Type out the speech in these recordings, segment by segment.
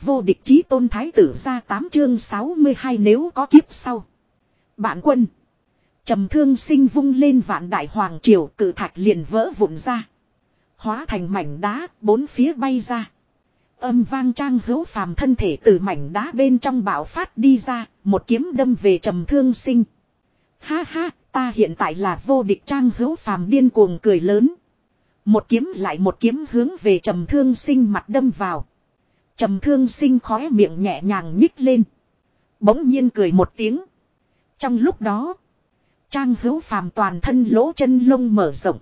Vô địch chí tôn thái tử ra 8 chương 62 nếu có kiếp sau. Bạn quân. trầm thương sinh vung lên vạn đại hoàng triều cử thạch liền vỡ vụn ra. Hóa thành mảnh đá bốn phía bay ra. Âm vang trang hữu phàm thân thể từ mảnh đá bên trong bạo phát đi ra, một kiếm đâm về trầm thương sinh. Ha ha, ta hiện tại là vô địch trang hữu phàm điên cuồng cười lớn. Một kiếm lại một kiếm hướng về trầm thương sinh mặt đâm vào. Trầm thương sinh khóe miệng nhẹ nhàng nhích lên. Bỗng nhiên cười một tiếng. Trong lúc đó, trang hữu phàm toàn thân lỗ chân lông mở rộng.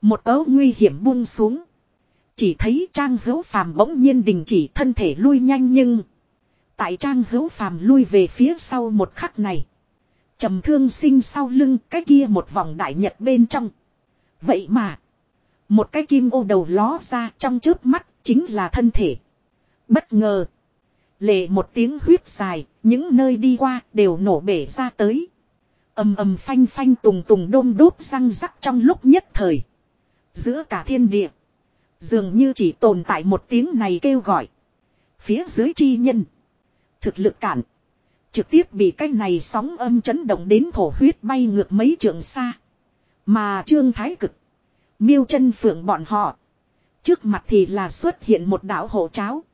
Một cấu nguy hiểm buông xuống. Chỉ thấy trang hữu phàm bỗng nhiên đình chỉ thân thể lui nhanh nhưng. Tại trang hữu phàm lui về phía sau một khắc này. trầm thương sinh sau lưng cái kia một vòng đại nhật bên trong. Vậy mà. Một cái kim ô đầu ló ra trong trước mắt chính là thân thể. Bất ngờ. Lệ một tiếng huyết dài, những nơi đi qua đều nổ bể ra tới. ầm ầm phanh phanh tùng tùng đôm đốt răng rắc trong lúc nhất thời. Giữa cả thiên địa. Dường như chỉ tồn tại một tiếng này kêu gọi. Phía dưới chi nhân. Thực lực cản. Trực tiếp bị cái này sóng âm chấn động đến thổ huyết bay ngược mấy trường xa. Mà trương thái cực. Miêu chân phượng bọn họ. Trước mặt thì là xuất hiện một đảo hộ cháo.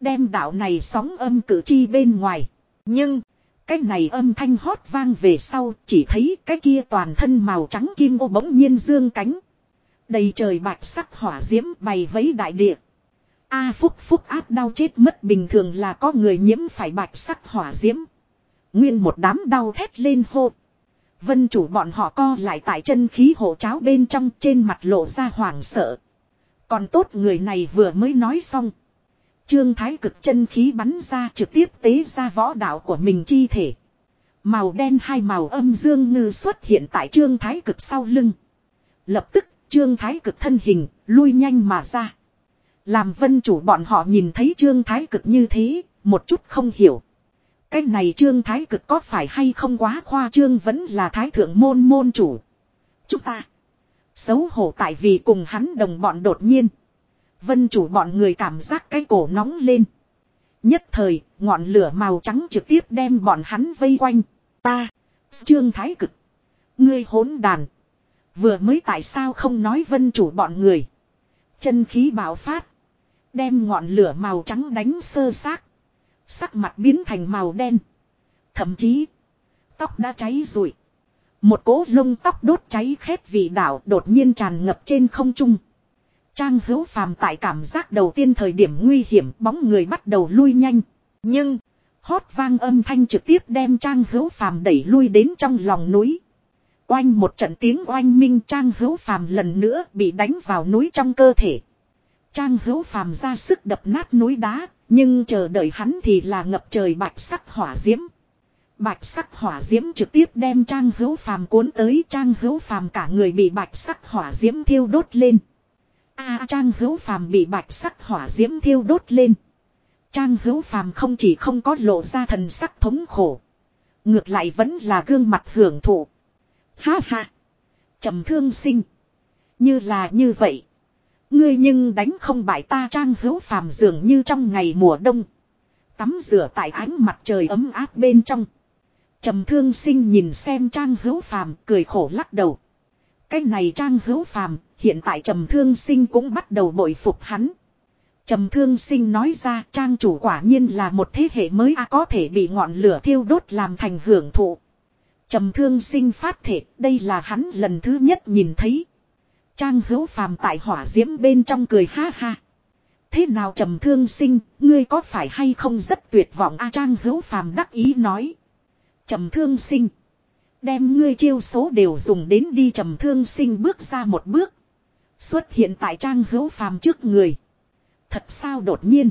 Đem đạo này sóng âm cử chi bên ngoài. Nhưng, cái này âm thanh hót vang về sau, chỉ thấy cái kia toàn thân màu trắng kim ô bỗng nhiên dương cánh. Đầy trời bạch sắc hỏa diễm bày vấy đại địa. A phúc phúc áp đau chết mất bình thường là có người nhiễm phải bạch sắc hỏa diễm. Nguyên một đám đau thét lên hô. Vân chủ bọn họ co lại tại chân khí hộ cháo bên trong trên mặt lộ ra hoảng sợ. Còn tốt người này vừa mới nói xong. Trương Thái cực chân khí bắn ra trực tiếp tế ra võ đạo của mình chi thể. Màu đen hai màu âm dương ngư xuất hiện tại Trương Thái cực sau lưng. Lập tức Trương Thái cực thân hình lui nhanh mà ra. Làm vân chủ bọn họ nhìn thấy Trương Thái cực như thế, một chút không hiểu. Cái này Trương Thái cực có phải hay không quá khoa trương vẫn là Thái thượng môn môn chủ. Chúng ta xấu hổ tại vì cùng hắn đồng bọn đột nhiên. Vân chủ bọn người cảm giác cái cổ nóng lên. Nhất thời, ngọn lửa màu trắng trực tiếp đem bọn hắn vây quanh. Ta, Trương Thái Cực. Ngươi hỗn đàn. Vừa mới tại sao không nói vân chủ bọn người. Chân khí bạo phát. Đem ngọn lửa màu trắng đánh sơ xác. Sắc mặt biến thành màu đen. Thậm chí. Tóc đã cháy rụi. Một cỗ lông tóc đốt cháy khét vì đảo đột nhiên tràn ngập trên không trung. Trang hữu phàm tại cảm giác đầu tiên thời điểm nguy hiểm bóng người bắt đầu lui nhanh. Nhưng, hót vang âm thanh trực tiếp đem Trang hữu phàm đẩy lui đến trong lòng núi. Oanh một trận tiếng oanh minh Trang hữu phàm lần nữa bị đánh vào núi trong cơ thể. Trang hữu phàm ra sức đập nát núi đá, nhưng chờ đợi hắn thì là ngập trời bạch sắc hỏa diễm. Bạch sắc hỏa diễm trực tiếp đem Trang hữu phàm cuốn tới Trang hữu phàm cả người bị bạch sắc hỏa diễm thiêu đốt lên. A Trang hữu phàm bị bạch sắc hỏa diễm thiêu đốt lên. Trang hữu phàm không chỉ không có lộ ra thần sắc thống khổ. Ngược lại vẫn là gương mặt hưởng thụ. Ha ha. trầm thương sinh. Như là như vậy. Ngươi nhưng đánh không bại ta trang hữu phàm dường như trong ngày mùa đông. Tắm rửa tại ánh mặt trời ấm áp bên trong. trầm thương sinh nhìn xem trang hữu phàm, cười khổ lắc đầu. Cái này trang hữu phàm Hiện tại trầm thương sinh cũng bắt đầu bội phục hắn. Trầm thương sinh nói ra trang chủ quả nhiên là một thế hệ mới a có thể bị ngọn lửa thiêu đốt làm thành hưởng thụ. Trầm thương sinh phát thể đây là hắn lần thứ nhất nhìn thấy. Trang hữu phàm tại hỏa diễm bên trong cười ha ha. Thế nào trầm thương sinh, ngươi có phải hay không rất tuyệt vọng a Trang hữu phàm đắc ý nói. Trầm thương sinh. Đem ngươi chiêu số đều dùng đến đi trầm thương sinh bước ra một bước. Xuất hiện tại trang hữu phàm trước người. Thật sao đột nhiên.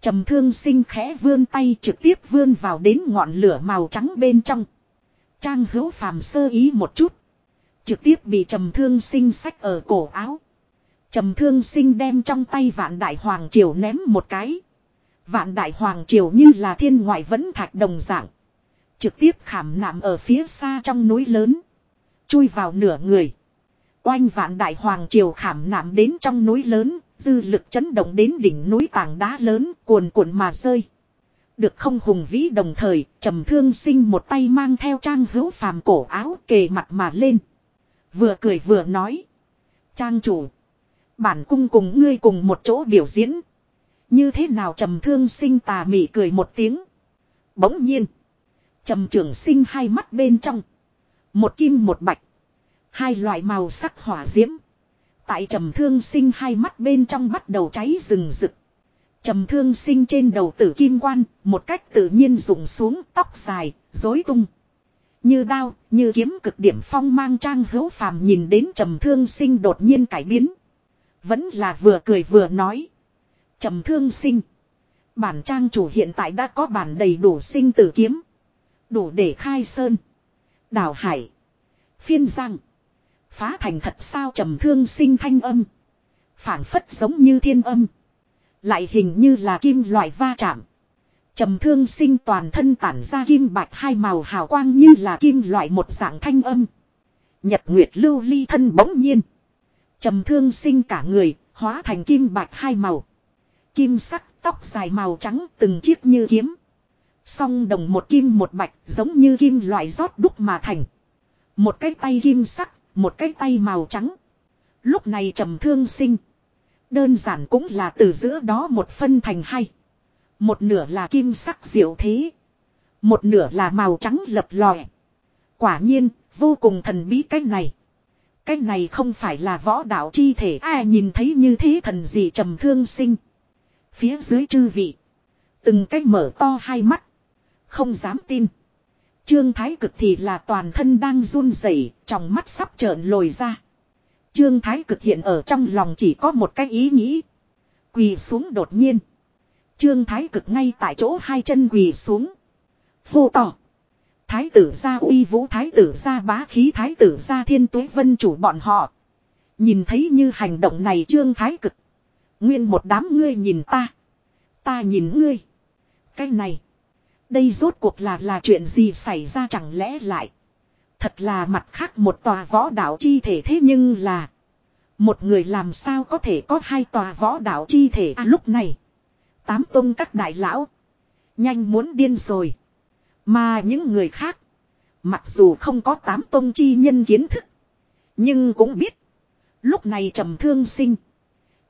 trầm thương sinh khẽ vươn tay trực tiếp vươn vào đến ngọn lửa màu trắng bên trong. Trang hữu phàm sơ ý một chút. Trực tiếp bị trầm thương sinh sách ở cổ áo. Trầm thương sinh đem trong tay vạn đại hoàng triều ném một cái. Vạn đại hoàng triều như là thiên ngoại vẫn thạch đồng dạng. Trực tiếp khảm nạm ở phía xa trong núi lớn. Chui vào nửa người. Oanh vạn đại hoàng triều khảm nạm đến trong núi lớn, Dư lực chấn động đến đỉnh núi tảng đá lớn cuồn cuộn mà rơi. Được không hùng vĩ đồng thời, trầm thương sinh một tay mang theo trang hữu phàm cổ áo kề mặt mà lên. Vừa cười vừa nói. Trang chủ. Bản cung cùng ngươi cùng một chỗ biểu diễn. Như thế nào trầm thương sinh tà mị cười một tiếng. Bỗng nhiên. Trầm trưởng sinh hai mắt bên trong. Một kim một bạch. Hai loại màu sắc hỏa diễm. Tại trầm thương sinh hai mắt bên trong bắt đầu cháy rừng rực. Trầm thương sinh trên đầu tử kim quan, một cách tự nhiên rụng xuống tóc dài, rối tung. Như đao, như kiếm cực điểm phong mang trang hữu phàm nhìn đến trầm thương sinh đột nhiên cải biến. Vẫn là vừa cười vừa nói. Trầm thương sinh. Bản trang chủ hiện tại đã có bản đầy đủ sinh tử kiếm. Đủ để khai sơn. Đào hải. Phiên giang. Phá thành thật sao trầm thương sinh thanh âm. phảng phất giống như thiên âm. Lại hình như là kim loại va chạm. Trầm thương sinh toàn thân tản ra kim bạch hai màu hào quang như là kim loại một dạng thanh âm. Nhật Nguyệt lưu ly thân bỗng nhiên. Trầm thương sinh cả người, hóa thành kim bạch hai màu. Kim sắc, tóc dài màu trắng từng chiếc như kiếm. Song đồng một kim một bạch giống như kim loại rót đúc mà thành. Một cái tay kim sắc, một cái tay màu trắng. Lúc này trầm thương sinh. Đơn giản cũng là từ giữa đó một phân thành hai. Một nửa là kim sắc diệu thế. Một nửa là màu trắng lập lòe. Quả nhiên, vô cùng thần bí cái này. Cái này không phải là võ đạo chi thể ai nhìn thấy như thế thần gì trầm thương sinh. Phía dưới chư vị. Từng cái mở to hai mắt. Không dám tin. Trương Thái Cực thì là toàn thân đang run rẩy, trong mắt sắp trợn lồi ra. Trương Thái Cực hiện ở trong lòng chỉ có một cái ý nghĩ. Quỳ xuống đột nhiên. Trương Thái Cực ngay tại chỗ hai chân quỳ xuống. Vô tỏ. Thái tử gia uy vũ thái tử gia bá khí thái tử gia thiên tuế vân chủ bọn họ. Nhìn thấy như hành động này Trương Thái Cực. Nguyên một đám ngươi nhìn ta. Ta nhìn ngươi. Cái này. Đây rốt cuộc là là chuyện gì xảy ra chẳng lẽ lại. Thật là mặt khác một tòa võ đạo chi thể thế nhưng là. Một người làm sao có thể có hai tòa võ đạo chi thể à, lúc này. Tám tông các đại lão. Nhanh muốn điên rồi. Mà những người khác. Mặc dù không có tám tông chi nhân kiến thức. Nhưng cũng biết. Lúc này trầm thương sinh.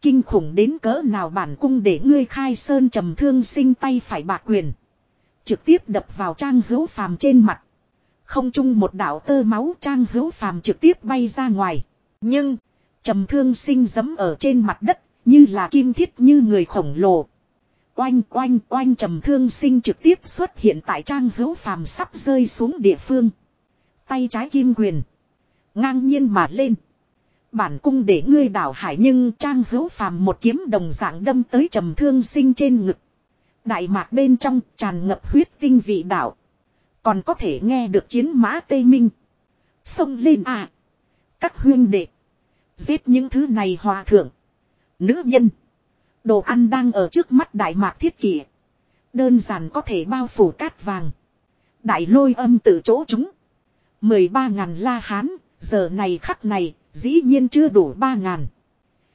Kinh khủng đến cỡ nào bản cung để ngươi khai sơn trầm thương sinh tay phải bạc quyền. Trực tiếp đập vào trang hữu phàm trên mặt. Không chung một đạo tơ máu trang hữu phàm trực tiếp bay ra ngoài. Nhưng, trầm thương sinh dấm ở trên mặt đất, như là kim thiết như người khổng lồ. Oanh oanh oanh trầm thương sinh trực tiếp xuất hiện tại trang hữu phàm sắp rơi xuống địa phương. Tay trái kim quyền. Ngang nhiên mà lên. Bản cung để ngươi đảo hải nhưng trang hữu phàm một kiếm đồng dạng đâm tới trầm thương sinh trên ngực. Đại mạc bên trong tràn ngập huyết tinh vị đạo. Còn có thể nghe được chiến mã Tây Minh. Xông lên à. Các huyên đệ. Giết những thứ này hòa thượng. Nữ nhân. Đồ ăn đang ở trước mắt đại mạc thiết kỷ. Đơn giản có thể bao phủ cát vàng. Đại lôi âm từ chỗ chúng. 13 ngàn la hán, giờ này khắc này, dĩ nhiên chưa đủ 3 ngàn.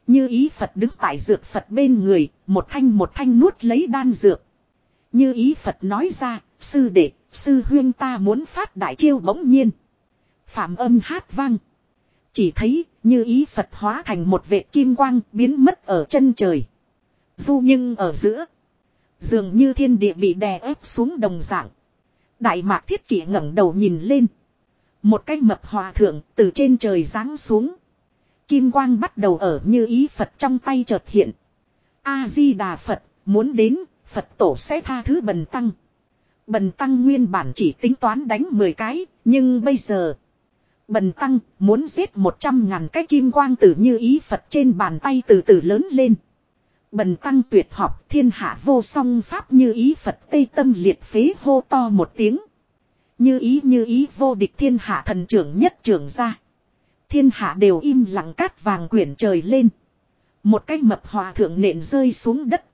Như ý Phật đứng tại dược Phật bên người, một thanh một thanh nuốt lấy đan dược. Như ý Phật nói ra, sư đệ, sư huyên ta muốn phát đại chiêu bỗng nhiên. Phạm âm hát vang. Chỉ thấy, như ý Phật hóa thành một vệ kim quang biến mất ở chân trời. Du nhưng ở giữa. Dường như thiên địa bị đè ép xuống đồng dạng. Đại mạc thiết kỷ ngẩng đầu nhìn lên. Một cái mập hòa thượng từ trên trời giáng xuống. Kim quang bắt đầu ở như ý Phật trong tay chợt hiện. A-di-đà Phật, muốn đến, Phật tổ sẽ tha thứ bần tăng. Bần tăng nguyên bản chỉ tính toán đánh 10 cái, nhưng bây giờ... Bần tăng muốn giết 100 ngàn cái kim quang tử như ý Phật trên bàn tay từ từ lớn lên. Bần tăng tuyệt học thiên hạ vô song pháp như ý Phật tây tâm liệt phế hô to một tiếng. Như ý như ý vô địch thiên hạ thần trưởng nhất trưởng ra. Thiên hạ đều im lặng cát vàng quyển trời lên. Một cái mập hòa thượng nện rơi xuống đất.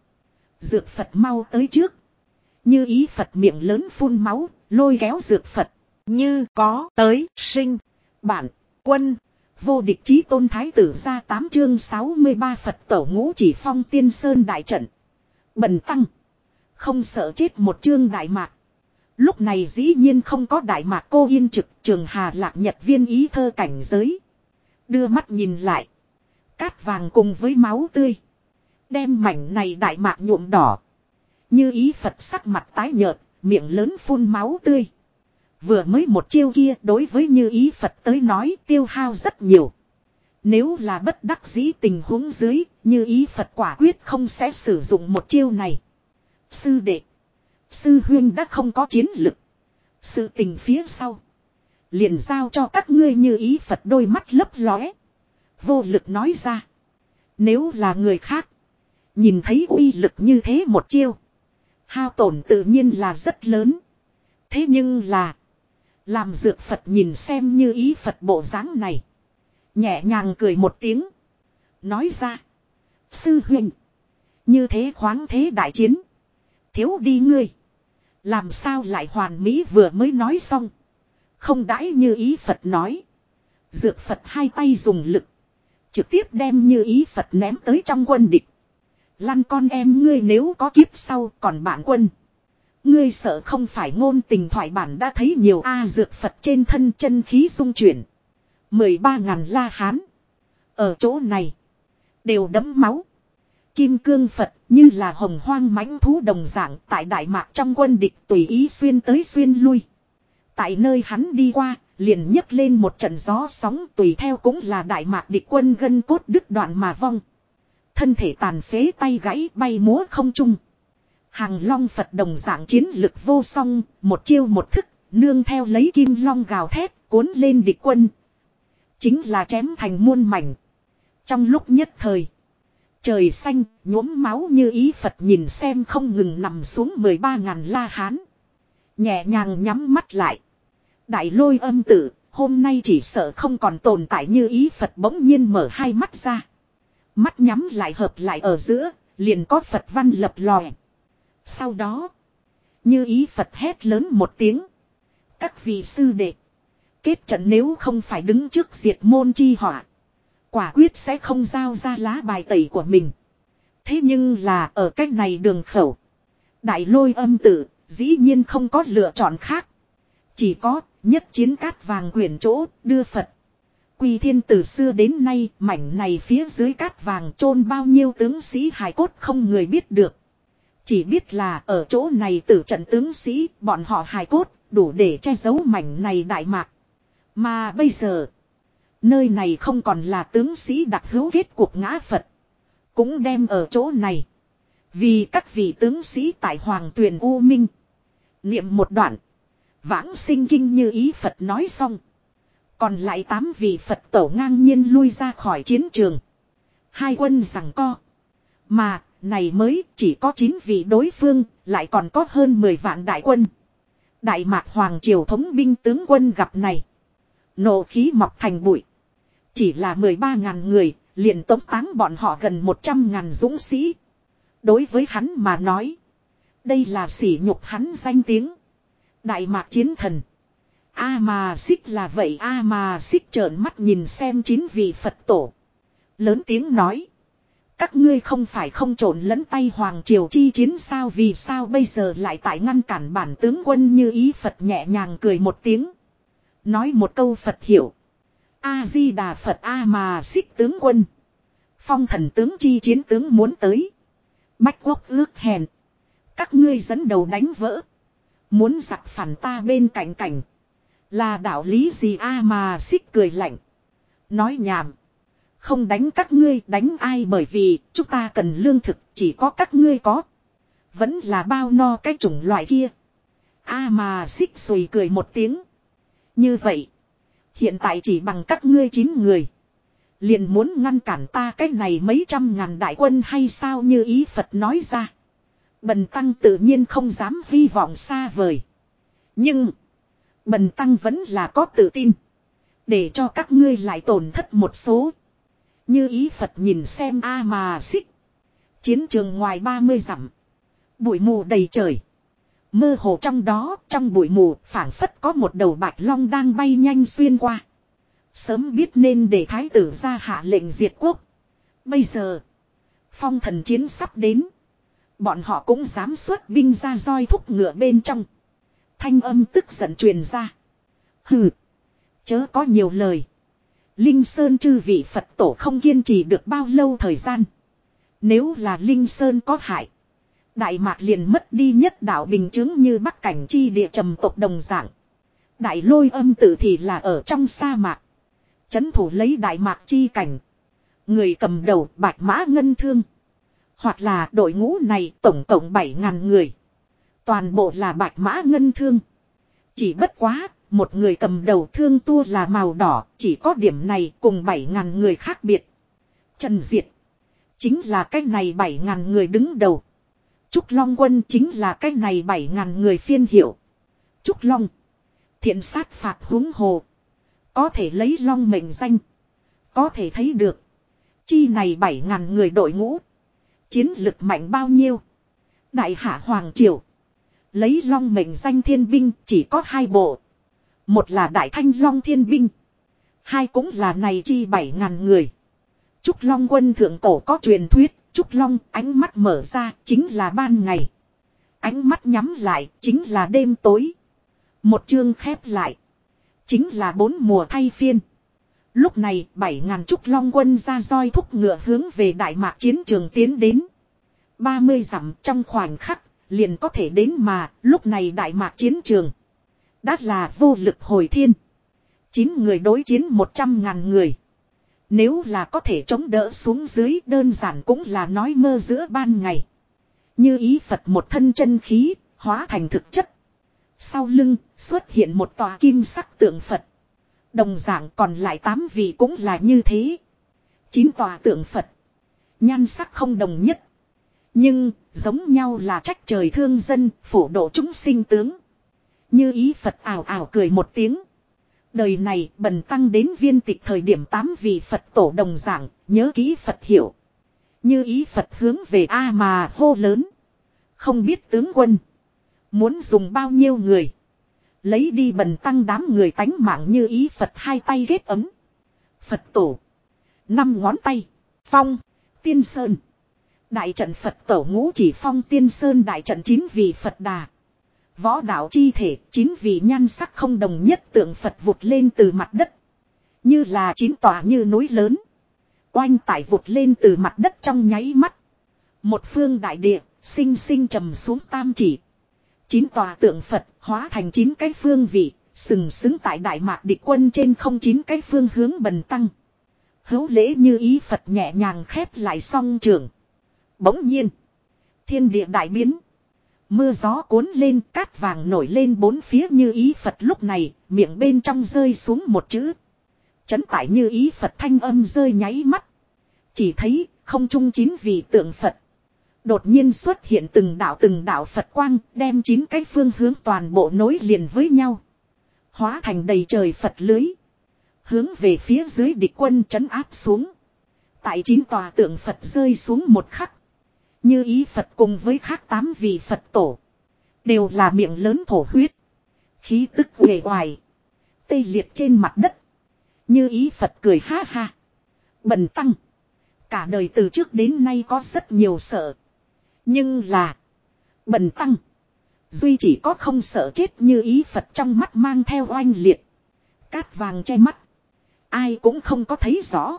Dược Phật mau tới trước. Như ý Phật miệng lớn phun máu, lôi kéo dược Phật. Như có tới sinh, bản, quân, Vô địch chí tôn thái tử ra 8 chương 63 Phật tổ ngũ chỉ phong tiên sơn đại trận. Bần tăng. Không sợ chết một chương đại mạc. Lúc này dĩ nhiên không có đại mạc cô yên trực trường hà lạc nhật viên ý thơ cảnh giới. Đưa mắt nhìn lại. Cát vàng cùng với máu tươi. Đem mảnh này đại mạc nhuộm đỏ. Như ý Phật sắc mặt tái nhợt, miệng lớn phun máu tươi. Vừa mới một chiêu kia đối với như ý Phật tới nói tiêu hao rất nhiều. Nếu là bất đắc dĩ tình huống dưới, như ý Phật quả quyết không sẽ sử dụng một chiêu này. Sư đệ. Sư huyên đã không có chiến lực. Sự tình phía sau. Liền giao cho các ngươi như ý Phật đôi mắt lấp lóe. Vô lực nói ra. Nếu là người khác. Nhìn thấy uy lực như thế một chiêu. Hao tổn tự nhiên là rất lớn. Thế nhưng là. Làm dược Phật nhìn xem như ý Phật bộ dáng này. Nhẹ nhàng cười một tiếng. Nói ra. Sư huynh. Như thế khoáng thế đại chiến. Thiếu đi ngươi. Làm sao lại hoàn mỹ vừa mới nói xong. Không đãi như ý Phật nói. Dược Phật hai tay dùng lực. Trực tiếp đem như ý Phật ném tới trong quân địch. Lăn con em ngươi nếu có kiếp sau còn bạn quân. Ngươi sợ không phải ngôn tình thoại bản đã thấy nhiều A dược Phật trên thân chân khí dung chuyển. mười ba ngàn la hán. Ở chỗ này. Đều đấm máu. Kim cương Phật như là hồng hoang mãnh thú đồng dạng tại Đại Mạc trong quân địch tùy ý xuyên tới xuyên lui. Tại nơi hắn đi qua, liền nhấc lên một trận gió sóng tùy theo cũng là Đại Mạc địch quân gân cốt đứt đoạn mà vong. Thân thể tàn phế tay gãy bay múa không trung. Hàng long Phật đồng dạng chiến lực vô song, một chiêu một thức, nương theo lấy kim long gào thét, cuốn lên địch quân. Chính là chém thành muôn mảnh. Trong lúc nhất thời, trời xanh, nhuốm máu như ý Phật nhìn xem không ngừng nằm xuống 13 ngàn la hán. Nhẹ nhàng nhắm mắt lại. Đại lôi âm tử, hôm nay chỉ sợ không còn tồn tại như ý Phật bỗng nhiên mở hai mắt ra. Mắt nhắm lại hợp lại ở giữa, liền có Phật văn lập lòe. Sau đó, như ý Phật hét lớn một tiếng. Các vị sư đệ, kết trận nếu không phải đứng trước diệt môn chi họa. Quả quyết sẽ không giao ra lá bài tẩy của mình. Thế nhưng là ở cách này đường khẩu. Đại lôi âm tử, dĩ nhiên không có lựa chọn khác. Chỉ có, nhất chiến cát vàng quyển chỗ, đưa Phật. Quy thiên từ xưa đến nay, mảnh này phía dưới cát vàng chôn bao nhiêu tướng sĩ hài cốt không người biết được. Chỉ biết là ở chỗ này tử trận tướng sĩ, bọn họ hài cốt, đủ để che giấu mảnh này đại mạc. Mà bây giờ, nơi này không còn là tướng sĩ đặc hữu kết cuộc ngã Phật. Cũng đem ở chỗ này. Vì các vị tướng sĩ tại Hoàng Tuyền U Minh. Niệm một đoạn. Vãng sinh kinh như ý Phật nói xong. Còn lại tám vị Phật tổ ngang nhiên lui ra khỏi chiến trường. Hai quân rằng co. Mà, này mới chỉ có chín vị đối phương, lại còn có hơn 10 vạn đại quân. Đại mạc Hoàng Triều thống binh tướng quân gặp này. Nộ khí mọc thành bụi. Chỉ là 13 ngàn người, liền tống táng bọn họ gần 100 ngàn dũng sĩ. Đối với hắn mà nói. Đây là sỉ nhục hắn danh tiếng. Đại mạc chiến thần. A mà xích là vậy, A mà xích trợn mắt nhìn xem chín vị Phật tổ. Lớn tiếng nói. Các ngươi không phải không trộn lẫn tay Hoàng Triều chi chiến sao vì sao bây giờ lại tại ngăn cản bản tướng quân như ý Phật nhẹ nhàng cười một tiếng. Nói một câu Phật hiểu. A-di-đà Phật A mà xích tướng quân. Phong thần tướng chi chiến tướng muốn tới. Bách quốc ước hèn. Các ngươi dẫn đầu đánh vỡ. Muốn giặc phản ta bên cạnh cảnh. Là đạo lý gì a mà xích cười lạnh. Nói nhảm. Không đánh các ngươi, đánh ai bởi vì chúng ta cần lương thực, chỉ có các ngươi có. Vẫn là bao no cái chủng loại kia. A mà xích xùi cười một tiếng. Như vậy. Hiện tại chỉ bằng các ngươi chín người. Liền muốn ngăn cản ta cái này mấy trăm ngàn đại quân hay sao như ý Phật nói ra. Bần tăng tự nhiên không dám hy vọng xa vời. Nhưng. Bần tăng vẫn là có tự tin. Để cho các ngươi lại tổn thất một số. Như ý Phật nhìn xem a mà xích. Chiến trường ngoài 30 dặm. Bụi mù đầy trời. Mơ hồ trong đó, trong bụi mù, phảng phất có một đầu bạch long đang bay nhanh xuyên qua. Sớm biết nên để thái tử ra hạ lệnh diệt quốc. Bây giờ. Phong thần chiến sắp đến. Bọn họ cũng dám xuất binh ra roi thúc ngựa bên trong. Thanh âm tức giận truyền ra. Hừ. Chớ có nhiều lời. Linh Sơn chư vị Phật tổ không kiên trì được bao lâu thời gian. Nếu là Linh Sơn có hại. Đại mạc liền mất đi nhất đạo bình chứng như bắc cảnh chi địa trầm tộc đồng dạng. Đại lôi âm tự thì là ở trong sa mạc. Chấn thủ lấy đại mạc chi cảnh. Người cầm đầu bạch mã ngân thương. Hoặc là đội ngũ này tổng cộng 7.000 người. Toàn bộ là bạch mã ngân thương. Chỉ bất quá, một người cầm đầu thương tua là màu đỏ, chỉ có điểm này cùng 7.000 người khác biệt. Trần Diệt. Chính là cái này 7.000 người đứng đầu. Trúc Long quân chính là cái này 7.000 người phiên hiệu. Trúc Long. Thiện sát phạt huống hồ. Có thể lấy Long mệnh danh. Có thể thấy được. Chi này 7.000 người đội ngũ. Chiến lực mạnh bao nhiêu. Đại hạ Hoàng Triều. Lấy Long mệnh danh thiên binh chỉ có hai bộ. Một là Đại Thanh Long thiên binh. Hai cũng là này chi bảy ngàn người. Trúc Long quân thượng cổ có truyền thuyết, Trúc Long ánh mắt mở ra chính là ban ngày. Ánh mắt nhắm lại chính là đêm tối. Một chương khép lại. Chính là bốn mùa thay phiên. Lúc này bảy ngàn Trúc Long quân ra roi thúc ngựa hướng về Đại Mạc chiến trường tiến đến. 30 dặm trong khoảnh khắc liền có thể đến mà lúc này Đại Mạc chiến trường. Đã là vô lực hồi thiên. Chín người đối chiến một trăm ngàn người. Nếu là có thể chống đỡ xuống dưới đơn giản cũng là nói mơ giữa ban ngày. Như ý Phật một thân chân khí, hóa thành thực chất. Sau lưng xuất hiện một tòa kim sắc tượng Phật. Đồng dạng còn lại tám vị cũng là như thế. Chín tòa tượng Phật. Nhan sắc không đồng nhất. Nhưng giống nhau là trách trời thương dân, phổ độ chúng sinh tướng. Như ý Phật ảo ảo cười một tiếng. Đời này bần tăng đến viên tịch thời điểm tám vị Phật tổ đồng giảng, nhớ kỹ Phật hiểu. Như ý Phật hướng về A mà hô lớn. Không biết tướng quân. Muốn dùng bao nhiêu người. Lấy đi bần tăng đám người tánh mạng như ý Phật hai tay ghét ấm. Phật tổ. Năm ngón tay. Phong. Tiên Sơn. Đại trận Phật tổ ngũ chỉ phong Tiên Sơn đại trận chín vị Phật đà. Võ đạo chi thể chín vị nhan sắc không đồng nhất tượng Phật vụt lên từ mặt đất. Như là chín tòa như núi lớn. Oanh tải vụt lên từ mặt đất trong nháy mắt. Một phương đại địa, sinh sinh trầm xuống tam chỉ. Chín tòa tượng Phật hóa thành chín cái phương vị, sừng sững tại đại mạc địch quân trên không chín cái phương hướng bần tăng. Hữu lễ như ý Phật nhẹ nhàng khép lại song trường. Bỗng nhiên, thiên địa đại biến. Mưa gió cuốn lên cát vàng nổi lên bốn phía như ý Phật lúc này, miệng bên trong rơi xuống một chữ. Chấn tải như ý Phật thanh âm rơi nháy mắt. Chỉ thấy không trung chín vị tượng Phật. Đột nhiên xuất hiện từng đạo từng đạo Phật quang, đem chín cái phương hướng toàn bộ nối liền với nhau. Hóa thành đầy trời Phật lưới. Hướng về phía dưới địch quân chấn áp xuống. Tại chín tòa tượng Phật rơi xuống một khắc. Như ý Phật cùng với khác tám vị Phật tổ. Đều là miệng lớn thổ huyết. Khí tức uể hoài Tê liệt trên mặt đất. Như ý Phật cười ha ha. Bần tăng. Cả đời từ trước đến nay có rất nhiều sợ. Nhưng là. Bần tăng. Duy chỉ có không sợ chết như ý Phật trong mắt mang theo oanh liệt. Cát vàng che mắt. Ai cũng không có thấy rõ.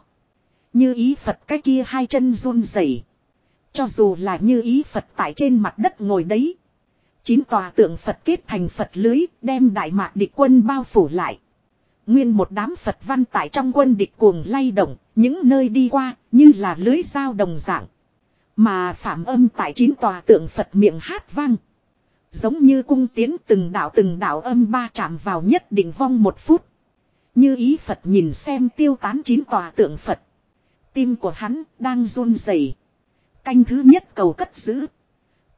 Như ý Phật cái kia hai chân run rẩy cho dù là như ý Phật tại trên mặt đất ngồi đấy. Chín tòa tượng Phật kết thành Phật lưới đem đại mạc địch quân bao phủ lại. Nguyên một đám Phật văn tại trong quân địch cuồng lay động, những nơi đi qua như là lưới dao đồng dạng. Mà phạm âm tại chín tòa tượng Phật miệng hát vang. Giống như cung tiến từng đạo từng đạo âm ba chạm vào nhất định vong một phút. Như ý Phật nhìn xem tiêu tán chín tòa tượng Phật. Tim của hắn đang run rẩy. Canh thứ nhất cầu cất giữ.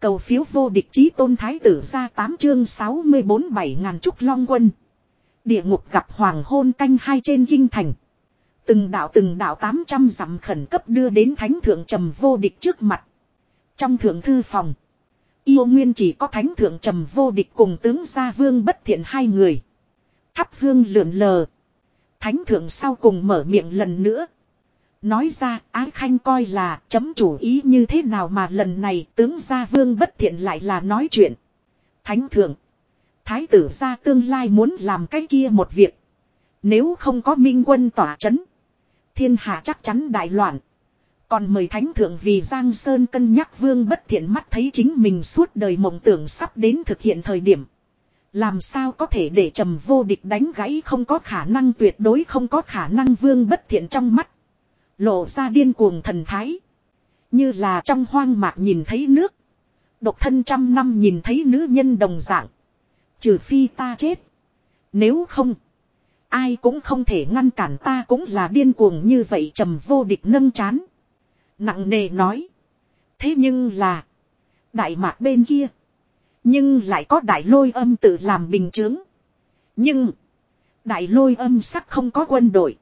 Cầu phiếu vô địch chí tôn thái tử ra 8 chương 64 bảy ngàn trúc long quân. Địa ngục gặp hoàng hôn canh hai trên kinh thành. Từng đạo từng đạo 800 dặm khẩn cấp đưa đến thánh thượng trầm vô địch trước mặt. Trong thượng thư phòng. Yêu nguyên chỉ có thánh thượng trầm vô địch cùng tướng gia vương bất thiện hai người. Thắp hương lượn lờ. Thánh thượng sau cùng mở miệng lần nữa. Nói ra ái khanh coi là chấm chủ ý như thế nào mà lần này tướng gia vương bất thiện lại là nói chuyện. Thánh thượng. Thái tử gia tương lai muốn làm cái kia một việc. Nếu không có minh quân tỏa chấn. Thiên hạ chắc chắn đại loạn. Còn mời thánh thượng vì Giang Sơn cân nhắc vương bất thiện mắt thấy chính mình suốt đời mộng tưởng sắp đến thực hiện thời điểm. Làm sao có thể để trầm vô địch đánh gãy không có khả năng tuyệt đối không có khả năng vương bất thiện trong mắt. Lộ ra điên cuồng thần thái. Như là trong hoang mạc nhìn thấy nước. Độc thân trăm năm nhìn thấy nữ nhân đồng dạng. Trừ phi ta chết. Nếu không. Ai cũng không thể ngăn cản ta cũng là điên cuồng như vậy trầm vô địch nâng chán. Nặng nề nói. Thế nhưng là. Đại mạc bên kia. Nhưng lại có đại lôi âm tự làm bình chứng. Nhưng. Đại lôi âm sắc không có quân đội.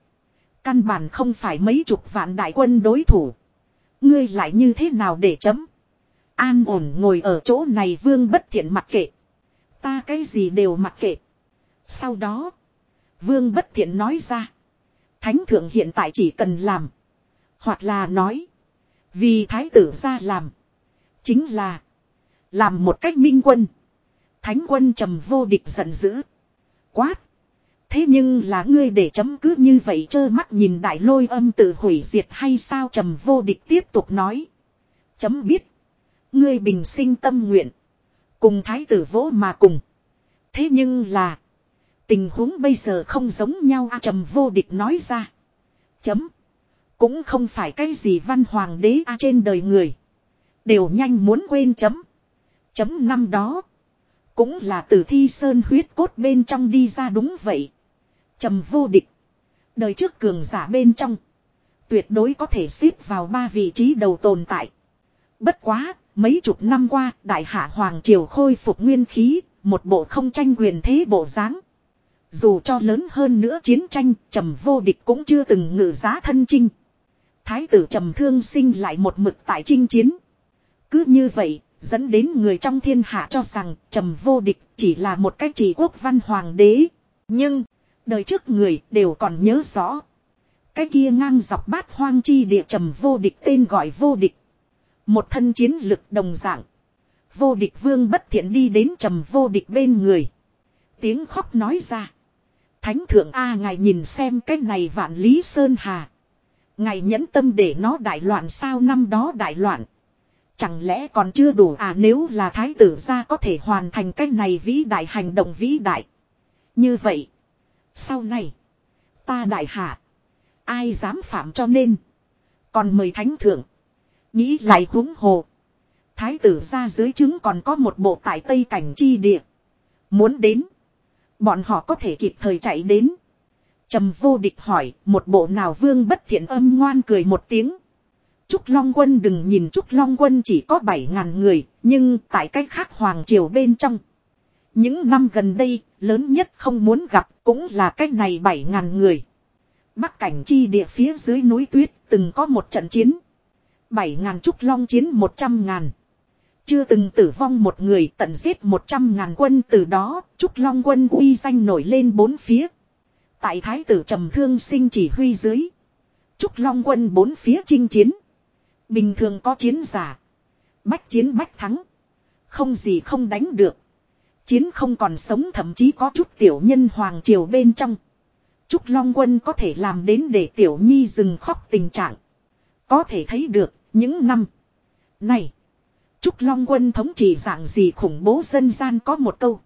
Căn bản không phải mấy chục vạn đại quân đối thủ. Ngươi lại như thế nào để chấm. An ổn ngồi ở chỗ này vương bất thiện mặc kệ. Ta cái gì đều mặc kệ. Sau đó. Vương bất thiện nói ra. Thánh thượng hiện tại chỉ cần làm. Hoặc là nói. Vì thái tử ra làm. Chính là. Làm một cách minh quân. Thánh quân trầm vô địch giận dữ. Quát. Thế nhưng là ngươi để chấm cứ như vậy trơ mắt nhìn đại lôi âm tự hủy diệt hay sao trầm vô địch tiếp tục nói. Chấm biết. Ngươi bình sinh tâm nguyện. Cùng thái tử vỗ mà cùng. Thế nhưng là. Tình huống bây giờ không giống nhau a trầm vô địch nói ra. Chấm. Cũng không phải cái gì văn hoàng đế a trên đời người. Đều nhanh muốn quên chấm. Chấm năm đó. Cũng là từ thi sơn huyết cốt bên trong đi ra đúng vậy. Trầm vô địch. Đời trước cường giả bên trong. Tuyệt đối có thể xếp vào ba vị trí đầu tồn tại. Bất quá, mấy chục năm qua, đại hạ hoàng triều khôi phục nguyên khí, một bộ không tranh quyền thế bộ dáng. Dù cho lớn hơn nữa chiến tranh, trầm vô địch cũng chưa từng ngự giá thân chinh. Thái tử trầm thương sinh lại một mực tại chinh chiến. Cứ như vậy, dẫn đến người trong thiên hạ cho rằng trầm vô địch chỉ là một cách chỉ quốc văn hoàng đế. Nhưng, đời trước người đều còn nhớ rõ. Cái kia ngang dọc bát hoang chi địa trầm vô địch tên gọi vô địch. Một thân chiến lực đồng dạng. Vô địch vương bất thiện đi đến trầm vô địch bên người. Tiếng khóc nói ra. Thánh thượng A ngài nhìn xem cái này vạn lý sơn hà. Ngài nhẫn tâm để nó đại loạn sao năm đó đại loạn. Chẳng lẽ còn chưa đủ à nếu là thái tử gia có thể hoàn thành cái này vĩ đại hành động vĩ đại. Như vậy. Sau này. Ta đại hạ. Ai dám phạm cho nên. Còn mời thánh thượng. Nghĩ lại húng hồ. Thái tử ra dưới trứng còn có một bộ tại Tây Cảnh chi địa. Muốn đến. Bọn họ có thể kịp thời chạy đến. Trầm vô địch hỏi một bộ nào vương bất thiện âm ngoan cười một tiếng. Trúc Long Quân đừng nhìn Trúc Long Quân chỉ có 7.000 người, nhưng tại cách khác Hoàng Triều bên trong. Những năm gần đây, lớn nhất không muốn gặp cũng là cách này 7.000 người. Bắc cảnh chi địa phía dưới núi tuyết từng có một trận chiến. 7.000 Trúc Long chiến 100.000. Chưa từng tử vong một người tận giết 100.000 quân từ đó, Trúc Long quân uy danh nổi lên bốn phía. Tại Thái tử trầm thương sinh chỉ huy dưới. Trúc Long quân bốn phía chinh chiến. Bình thường có chiến giả. Bách chiến bách thắng. Không gì không đánh được. Chiến không còn sống thậm chí có chút tiểu nhân hoàng triều bên trong. Trúc Long quân có thể làm đến để tiểu nhi dừng khóc tình trạng. Có thể thấy được những năm này. Trúc Long quân thống trị dạng gì khủng bố dân gian có một câu.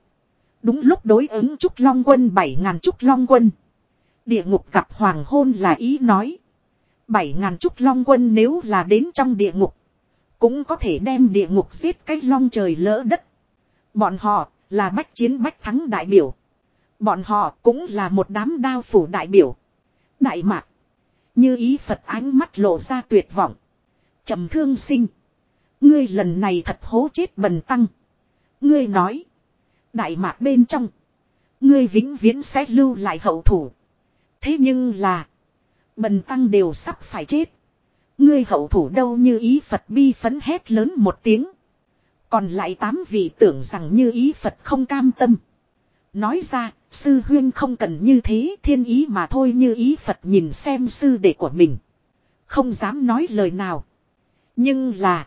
Đúng lúc đối ứng Trúc Long quân 7.000 Trúc Long quân. Địa ngục gặp hoàng hôn là ý nói. Bảy ngàn trúc long quân nếu là đến trong địa ngục. Cũng có thể đem địa ngục giết cái long trời lỡ đất. Bọn họ là bách chiến bách thắng đại biểu. Bọn họ cũng là một đám đao phủ đại biểu. Đại mạc. Như ý Phật ánh mắt lộ ra tuyệt vọng. trầm thương sinh. Ngươi lần này thật hố chết bần tăng. Ngươi nói. Đại mạc bên trong. Ngươi vĩnh viễn sẽ lưu lại hậu thủ. Thế nhưng là. Bần tăng đều sắp phải chết. Ngươi hậu thủ đâu như ý Phật bi phấn hét lớn một tiếng. Còn lại tám vị tưởng rằng như ý Phật không cam tâm. Nói ra, sư huyên không cần như thế thiên ý mà thôi như ý Phật nhìn xem sư đệ của mình. Không dám nói lời nào. Nhưng là.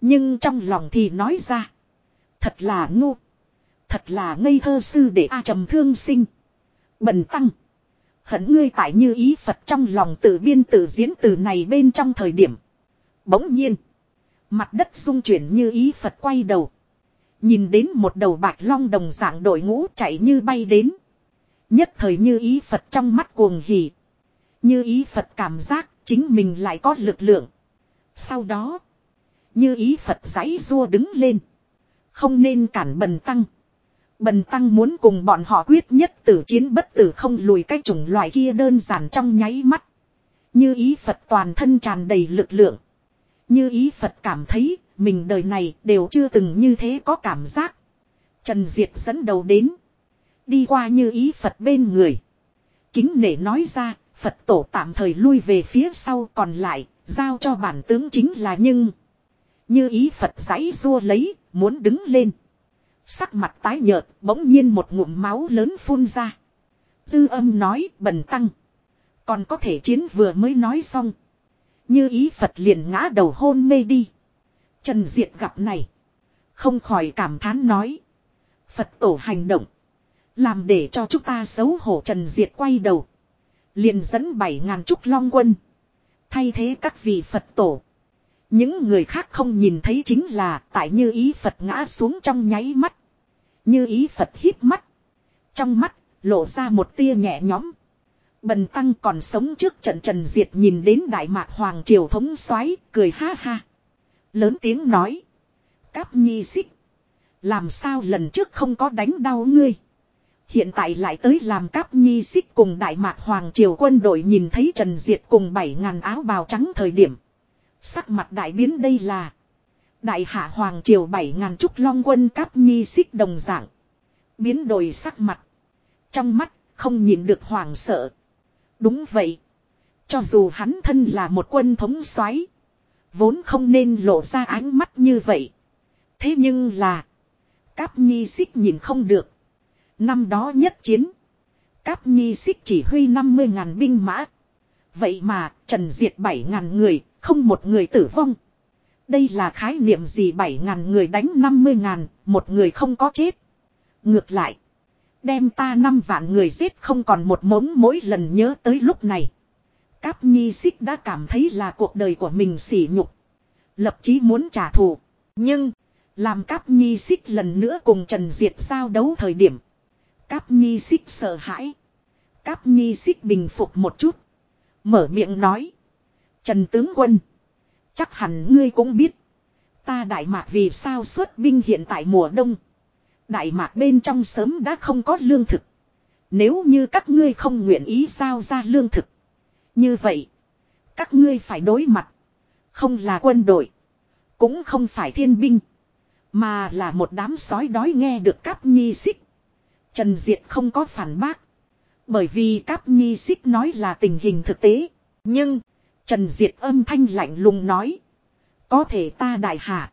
Nhưng trong lòng thì nói ra. Thật là ngu. Thật là ngây thơ sư để A trầm thương sinh. Bần tăng. Hận ngươi tại như ý Phật trong lòng tự biên tự diễn từ này bên trong thời điểm. Bỗng nhiên. Mặt đất rung chuyển như ý Phật quay đầu. Nhìn đến một đầu bạch long đồng dạng đội ngũ chạy như bay đến. Nhất thời như ý Phật trong mắt cuồng hỉ. Như ý Phật cảm giác chính mình lại có lực lượng. Sau đó. Như ý Phật giấy rua đứng lên. Không nên cản bần tăng. Bần tăng muốn cùng bọn họ quyết nhất tử chiến bất tử không lùi cái chủng loại kia đơn giản trong nháy mắt. Như ý Phật toàn thân tràn đầy lực lượng. Như ý Phật cảm thấy mình đời này đều chưa từng như thế có cảm giác. Trần Diệt dẫn đầu đến. Đi qua như ý Phật bên người. Kính nể nói ra, Phật tổ tạm thời lui về phía sau còn lại, giao cho bản tướng chính là nhưng. Như ý Phật giấy rua lấy, muốn đứng lên. Sắc mặt tái nhợt, bỗng nhiên một ngụm máu lớn phun ra. Dư âm nói, bần tăng. Còn có thể chiến vừa mới nói xong. Như ý Phật liền ngã đầu hôn mê đi. Trần Diệt gặp này. Không khỏi cảm thán nói. Phật tổ hành động. Làm để cho chúng ta xấu hổ Trần Diệt quay đầu. Liền dẫn bảy ngàn trúc long quân. Thay thế các vị Phật tổ. Những người khác không nhìn thấy chính là tại như ý Phật ngã xuống trong nháy mắt. Như ý Phật hít mắt. Trong mắt, lộ ra một tia nhẹ nhõm. Bần tăng còn sống trước trận Trần Diệt nhìn đến Đại Mạc Hoàng Triều thống soái cười ha ha. Lớn tiếng nói. Cáp nhi xích. Làm sao lần trước không có đánh đau ngươi. Hiện tại lại tới làm cáp nhi xích cùng Đại Mạc Hoàng Triều quân đội nhìn thấy Trần Diệt cùng bảy ngàn áo bào trắng thời điểm. Sắc mặt đại biến đây là. Đại hạ Hoàng Triều bảy ngàn trúc long quân cáp nhi xích đồng dạng. Biến đổi sắc mặt. Trong mắt, không nhìn được hoàng sợ. Đúng vậy. Cho dù hắn thân là một quân thống soái, Vốn không nên lộ ra ánh mắt như vậy. Thế nhưng là. Cáp nhi xích nhìn không được. Năm đó nhất chiến. Cáp nhi xích chỉ huy 50.000 binh mã. Vậy mà, trần diệt 7.000 người. Không một người tử vong. Đây là khái niệm gì 7.000 người đánh 50.000. Một người không có chết. Ngược lại. Đem ta năm vạn người giết không còn một mống mỗi lần nhớ tới lúc này. Cáp nhi xích đã cảm thấy là cuộc đời của mình sỉ nhục. Lập chí muốn trả thù. Nhưng, làm cáp nhi xích lần nữa cùng Trần Diệt giao đấu thời điểm. Cáp nhi xích sợ hãi. Cáp nhi xích bình phục một chút. Mở miệng nói. Trần tướng quân. Chắc hẳn ngươi cũng biết. Ta Đại Mạc vì sao xuất binh hiện tại mùa đông. Đại Mạc bên trong sớm đã không có lương thực. Nếu như các ngươi không nguyện ý giao ra lương thực. Như vậy, các ngươi phải đối mặt. Không là quân đội. Cũng không phải thiên binh. Mà là một đám sói đói nghe được cáp nhi xích. Trần Diệt không có phản bác. Bởi vì cáp nhi xích nói là tình hình thực tế. Nhưng, Trần Diệt âm thanh lạnh lùng nói. Có thể ta đại hạ.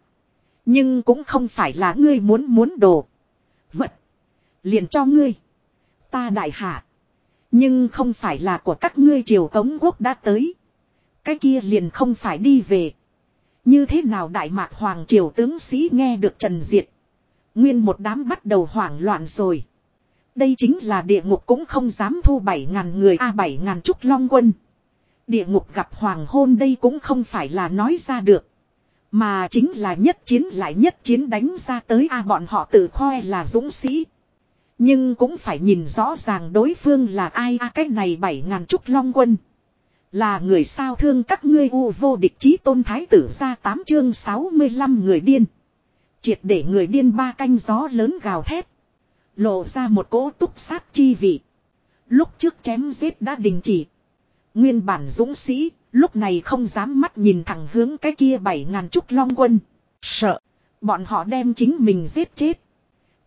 Nhưng cũng không phải là ngươi muốn muốn đồ. Vật. Liền cho ngươi. Ta đại hạ. Nhưng không phải là của các ngươi triều cống quốc đã tới. Cái kia liền không phải đi về. Như thế nào đại mạc hoàng triều tướng sĩ nghe được trần diệt. Nguyên một đám bắt đầu hoảng loạn rồi. Đây chính là địa ngục cũng không dám thu bảy ngàn người, a bảy ngàn trúc long quân. Địa ngục gặp hoàng hôn đây cũng không phải là nói ra được. Mà chính là nhất chiến lại nhất chiến đánh ra tới a bọn họ tự khoe là dũng sĩ. Nhưng cũng phải nhìn rõ ràng đối phương là ai a cái này bảy ngàn trúc long quân. Là người sao thương các ngươi u vô địch chí tôn thái tử ra tám chương 65 người điên. Triệt để người điên ba canh gió lớn gào thét. Lộ ra một cỗ túc sát chi vị. Lúc trước chém giết đã đình chỉ. Nguyên bản dũng sĩ, lúc này không dám mắt nhìn thẳng hướng cái kia bảy ngàn trúc long quân. Sợ. Bọn họ đem chính mình giết chết.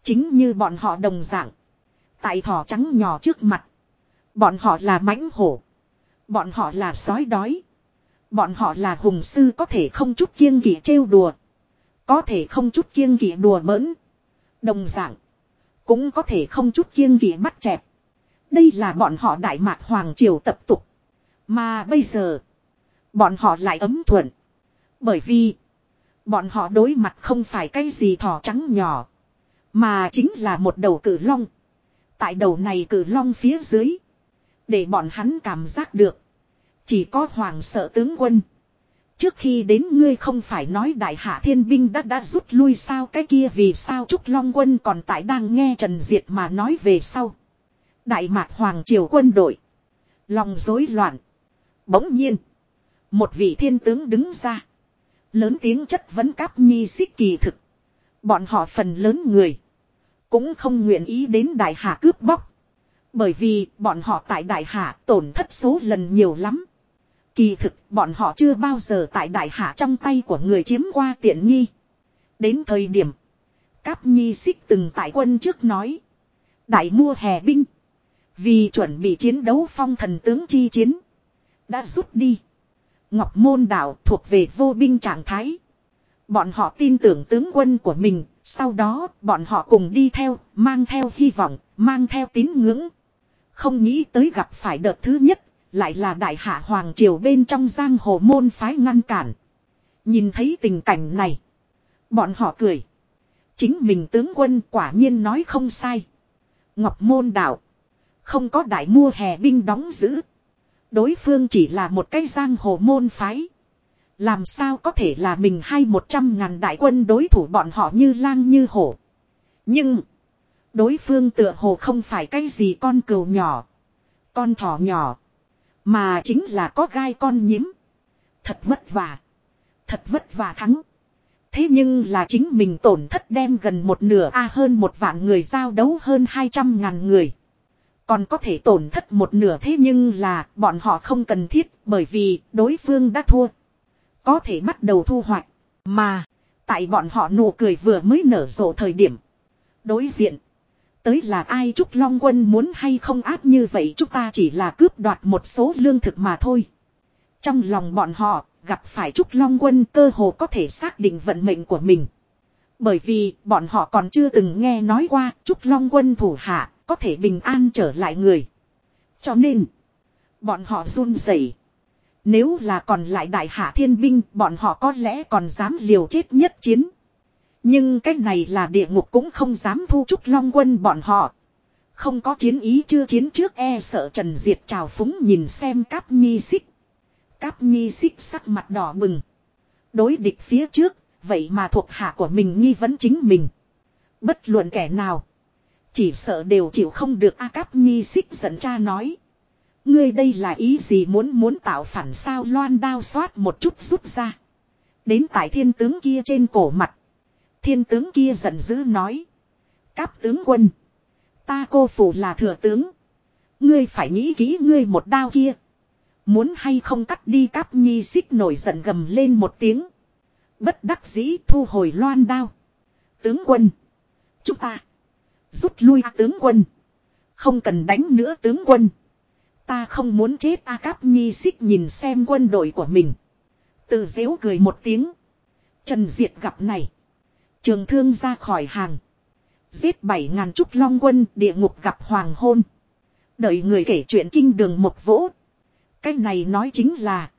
Chính như bọn họ đồng dạng. Tại thỏ trắng nhỏ trước mặt. Bọn họ là mãnh hổ. Bọn họ là sói đói. Bọn họ là hùng sư có thể không chút kiêng kỵ trêu đùa. Có thể không chút kiêng kỵ đùa bỡn. Đồng dạng. Cũng có thể không chút kiêng kỵ bắt chẹp. Đây là bọn họ Đại Mạc Hoàng Triều tập tục. Mà bây giờ. Bọn họ lại ấm thuận. Bởi vì. Bọn họ đối mặt không phải cái gì thỏ trắng nhỏ. Mà chính là một đầu cử long. Tại đầu này cử long phía dưới. Để bọn hắn cảm giác được. Chỉ có hoàng sợ tướng quân. Trước khi đến ngươi không phải nói đại hạ thiên binh đã đã rút lui sao cái kia vì sao Trúc Long quân còn tại đang nghe Trần Diệt mà nói về sau. Đại mạc hoàng triều quân đội. Lòng rối loạn. Bỗng nhiên. Một vị thiên tướng đứng ra. Lớn tiếng chất vấn cáp nhi xích kỳ thực. Bọn họ phần lớn người. Cũng không nguyện ý đến đại hạ cướp bóc. Bởi vì bọn họ tại đại hạ tổn thất số lần nhiều lắm. Kỳ thực, bọn họ chưa bao giờ tại đại hạ trong tay của người chiếm qua tiện nghi. Đến thời điểm. Cáp nhi xích từng tại quân trước nói. Đại mua hè binh. Vì chuẩn bị chiến đấu phong thần tướng chi chiến. Đã rút đi. Ngọc Môn Đảo thuộc về vô binh trạng thái. Bọn họ tin tưởng tướng quân của mình, sau đó bọn họ cùng đi theo, mang theo hy vọng, mang theo tín ngưỡng. Không nghĩ tới gặp phải đợt thứ nhất, lại là đại hạ hoàng triều bên trong giang hồ môn phái ngăn cản. Nhìn thấy tình cảnh này, bọn họ cười. Chính mình tướng quân quả nhiên nói không sai. Ngọc Môn Đảo không có đại mua hè binh đóng giữ. Đối phương chỉ là một cái giang hồ môn phái. Làm sao có thể là mình hay một trăm ngàn đại quân đối thủ bọn họ như lang như hổ. Nhưng. Đối phương tựa hồ không phải cái gì con cừu nhỏ. Con thỏ nhỏ. Mà chính là có gai con nhím. Thật vất vả. Thật vất vả thắng. Thế nhưng là chính mình tổn thất đem gần một nửa a hơn một vạn người giao đấu hơn hai trăm ngàn người. Còn có thể tổn thất một nửa thế nhưng là bọn họ không cần thiết bởi vì đối phương đã thua. Có thể bắt đầu thu hoạch. Mà, tại bọn họ nụ cười vừa mới nở rộ thời điểm. Đối diện. Tới là ai Trúc Long Quân muốn hay không áp như vậy chúng ta chỉ là cướp đoạt một số lương thực mà thôi. Trong lòng bọn họ, gặp phải Trúc Long Quân cơ hồ có thể xác định vận mệnh của mình. Bởi vì bọn họ còn chưa từng nghe nói qua Trúc Long Quân thủ hạ có thể bình an trở lại người. Cho nên, bọn họ run rẩy. Nếu là còn lại đại hạ thiên binh, bọn họ có lẽ còn dám liều chết nhất chiến. Nhưng cái này là địa ngục cũng không dám thu trúc long quân bọn họ. Không có chiến ý chưa chiến trước e sợ Trần Diệt trào phúng nhìn xem cáp nhi xích. Cáp nhi xích sắc mặt đỏ bừng. Đối địch phía trước, vậy mà thuộc hạ của mình nghi vấn chính mình. Bất luận kẻ nào. Chỉ sợ đều chịu không được A Cáp Nhi xích giận cha nói. Ngươi đây là ý gì muốn muốn tạo phản sao loan đao xoát một chút rút ra. Đến tại thiên tướng kia trên cổ mặt. Thiên tướng kia giận dữ nói. Cáp tướng quân. Ta cô phủ là thừa tướng. Ngươi phải nghĩ kỹ ngươi một đao kia. Muốn hay không cắt đi cáp nhi xích nổi giận gầm lên một tiếng. Bất đắc dĩ thu hồi loan đao. Tướng quân. Chúng ta. Rút lui tướng quân. Không cần đánh nữa tướng quân. Ta không muốn chết A Cáp Nhi xích nhìn xem quân đội của mình. Từ dễu cười một tiếng. Trần Diệt gặp này. Trường thương ra khỏi hàng. Giết bảy ngàn trúc long quân, địa ngục gặp hoàng hôn. Đợi người kể chuyện kinh đường một vỗ. Cái này nói chính là.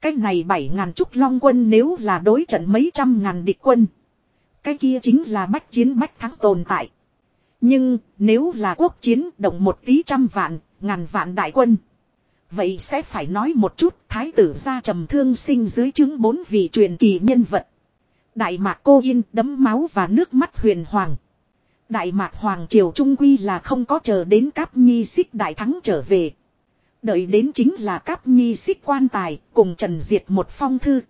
Cái này bảy ngàn trúc long quân nếu là đối trận mấy trăm ngàn địch quân. Cái kia chính là bách chiến bách thắng tồn tại. Nhưng nếu là quốc chiến động một tí trăm vạn, ngàn vạn đại quân. Vậy sẽ phải nói một chút thái tử ra trầm thương sinh dưới chứng bốn vị truyền kỳ nhân vật. Đại mạc cô yên đấm máu và nước mắt huyền hoàng. Đại mạc hoàng triều trung quy là không có chờ đến cáp nhi xích đại thắng trở về. Đợi đến chính là cáp nhi xích quan tài cùng trần diệt một phong thư.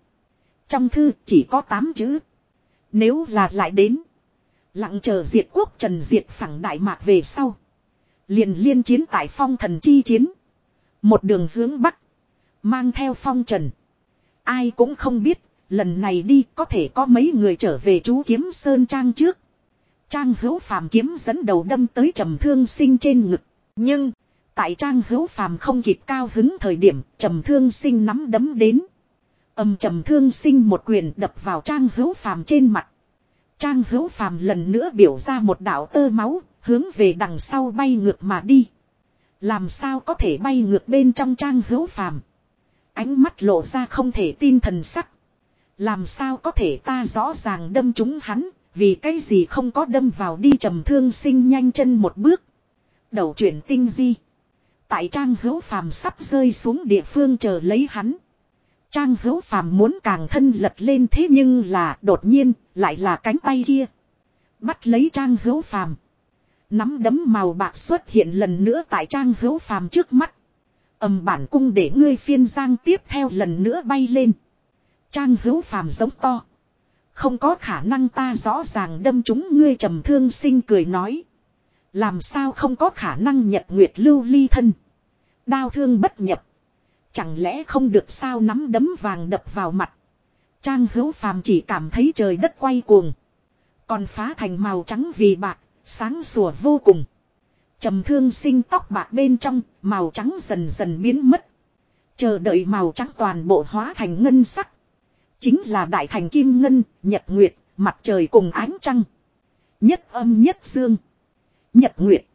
Trong thư chỉ có tám chữ. Nếu là lại đến. Lặng chờ diệt quốc trần diệt phẳng đại mạc về sau. Liền liên chiến tại phong thần chi chiến. Một đường hướng bắc. Mang theo phong trần. Ai cũng không biết. Lần này đi có thể có mấy người trở về chú kiếm sơn trang trước. Trang hữu phàm kiếm dẫn đầu đâm tới trầm thương sinh trên ngực. Nhưng. Tại trang hữu phàm không kịp cao hứng thời điểm, trầm thương sinh nắm đấm đến. Âm trầm thương sinh một quyền đập vào trang hữu phàm trên mặt. Trang hữu phàm lần nữa biểu ra một đạo tơ máu, hướng về đằng sau bay ngược mà đi. Làm sao có thể bay ngược bên trong trang hữu phàm. Ánh mắt lộ ra không thể tin thần sắc. Làm sao có thể ta rõ ràng đâm chúng hắn, vì cái gì không có đâm vào đi trầm thương sinh nhanh chân một bước. Đầu chuyển tinh di. Tại trang hữu phàm sắp rơi xuống địa phương chờ lấy hắn. Trang hữu phàm muốn càng thân lật lên thế nhưng là đột nhiên lại là cánh tay kia. Bắt lấy trang hữu phàm. Nắm đấm màu bạc xuất hiện lần nữa tại trang hữu phàm trước mắt. ầm bản cung để ngươi phiên giang tiếp theo lần nữa bay lên. Trang hữu phàm giống to. Không có khả năng ta rõ ràng đâm chúng ngươi trầm thương sinh cười nói. Làm sao không có khả năng nhật nguyệt lưu ly thân. Đao thương bất nhập. Chẳng lẽ không được sao nắm đấm vàng đập vào mặt. Trang hữu phàm chỉ cảm thấy trời đất quay cuồng. Còn phá thành màu trắng vì bạc, sáng sủa vô cùng. trầm thương sinh tóc bạc bên trong, màu trắng dần dần biến mất. Chờ đợi màu trắng toàn bộ hóa thành ngân sắc. Chính là đại thành kim ngân, nhật nguyệt, mặt trời cùng ánh trăng. Nhất âm nhất dương. Nhật nguyệt.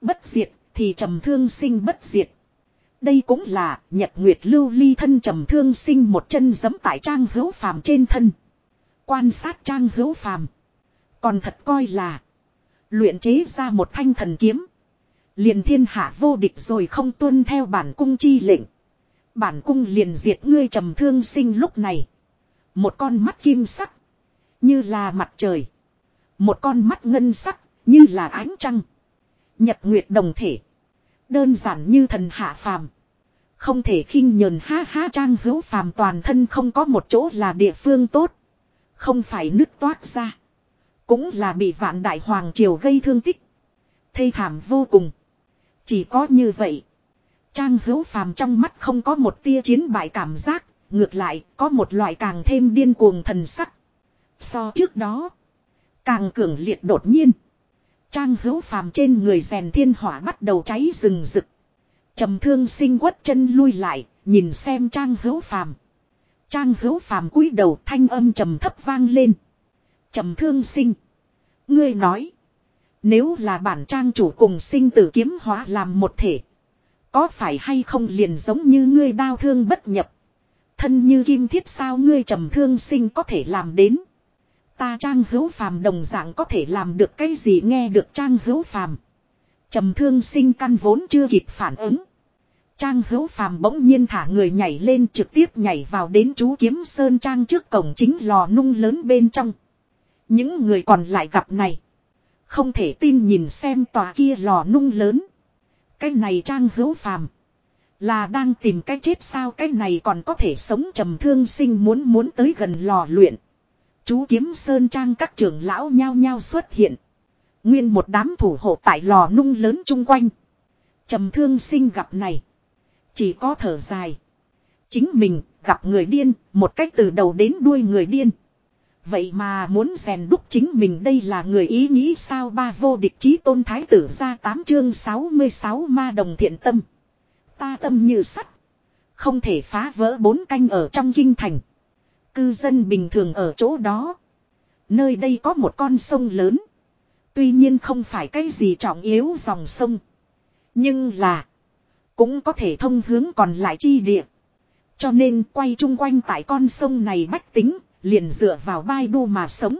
Bất diệt, thì trầm thương sinh bất diệt. Đây cũng là nhật nguyệt lưu ly thân trầm thương sinh một chân giấm tại trang hữu phàm trên thân. Quan sát trang hữu phàm. Còn thật coi là. Luyện chế ra một thanh thần kiếm. Liền thiên hạ vô địch rồi không tuân theo bản cung chi lệnh. Bản cung liền diệt ngươi trầm thương sinh lúc này. Một con mắt kim sắc. Như là mặt trời. Một con mắt ngân sắc. Như là ánh trăng. Nhật nguyệt đồng thể. Đơn giản như thần hạ phàm. Không thể khinh nhờn ha ha trang hữu phàm toàn thân không có một chỗ là địa phương tốt. Không phải nứt toát ra. Cũng là bị vạn đại hoàng triều gây thương tích. Thê thảm vô cùng. Chỉ có như vậy. Trang hữu phàm trong mắt không có một tia chiến bại cảm giác. Ngược lại, có một loại càng thêm điên cuồng thần sắc. So trước đó. Càng cường liệt đột nhiên. Trang hữu phàm trên người rèn thiên hỏa bắt đầu cháy rừng rực. trầm thương sinh quất chân lui lại, nhìn xem trang hữu phàm. Trang hữu phàm cúi đầu thanh âm trầm thấp vang lên. trầm thương sinh. Ngươi nói. Nếu là bản trang chủ cùng sinh tử kiếm hóa làm một thể. Có phải hay không liền giống như ngươi đau thương bất nhập. Thân như kim thiết sao ngươi trầm thương sinh có thể làm đến. Ta trang hữu phàm đồng dạng có thể làm được cái gì nghe được trang hữu phàm. trầm thương sinh căn vốn chưa kịp phản ứng. Trang hữu phàm bỗng nhiên thả người nhảy lên trực tiếp nhảy vào đến chú kiếm sơn trang trước cổng chính lò nung lớn bên trong. Những người còn lại gặp này. Không thể tin nhìn xem tòa kia lò nung lớn. Cái này trang hữu phàm. Là đang tìm cái chết sao cái này còn có thể sống trầm thương sinh muốn muốn tới gần lò luyện. Chú kiếm sơn trang các trưởng lão nhao nhao xuất hiện. Nguyên một đám thủ hộ tại lò nung lớn chung quanh. Trầm thương sinh gặp này. Chỉ có thở dài. Chính mình gặp người điên, một cách từ đầu đến đuôi người điên. Vậy mà muốn rèn đúc chính mình đây là người ý nghĩ sao ba vô địch chí tôn thái tử ra tám chương 66 ma đồng thiện tâm. Ta tâm như sắt. Không thể phá vỡ bốn canh ở trong kinh thành. Cư dân bình thường ở chỗ đó. Nơi đây có một con sông lớn. Tuy nhiên không phải cái gì trọng yếu dòng sông. Nhưng là. Cũng có thể thông hướng còn lại chi địa. Cho nên quay chung quanh tại con sông này bách tính liền dựa vào bai đu mà sống.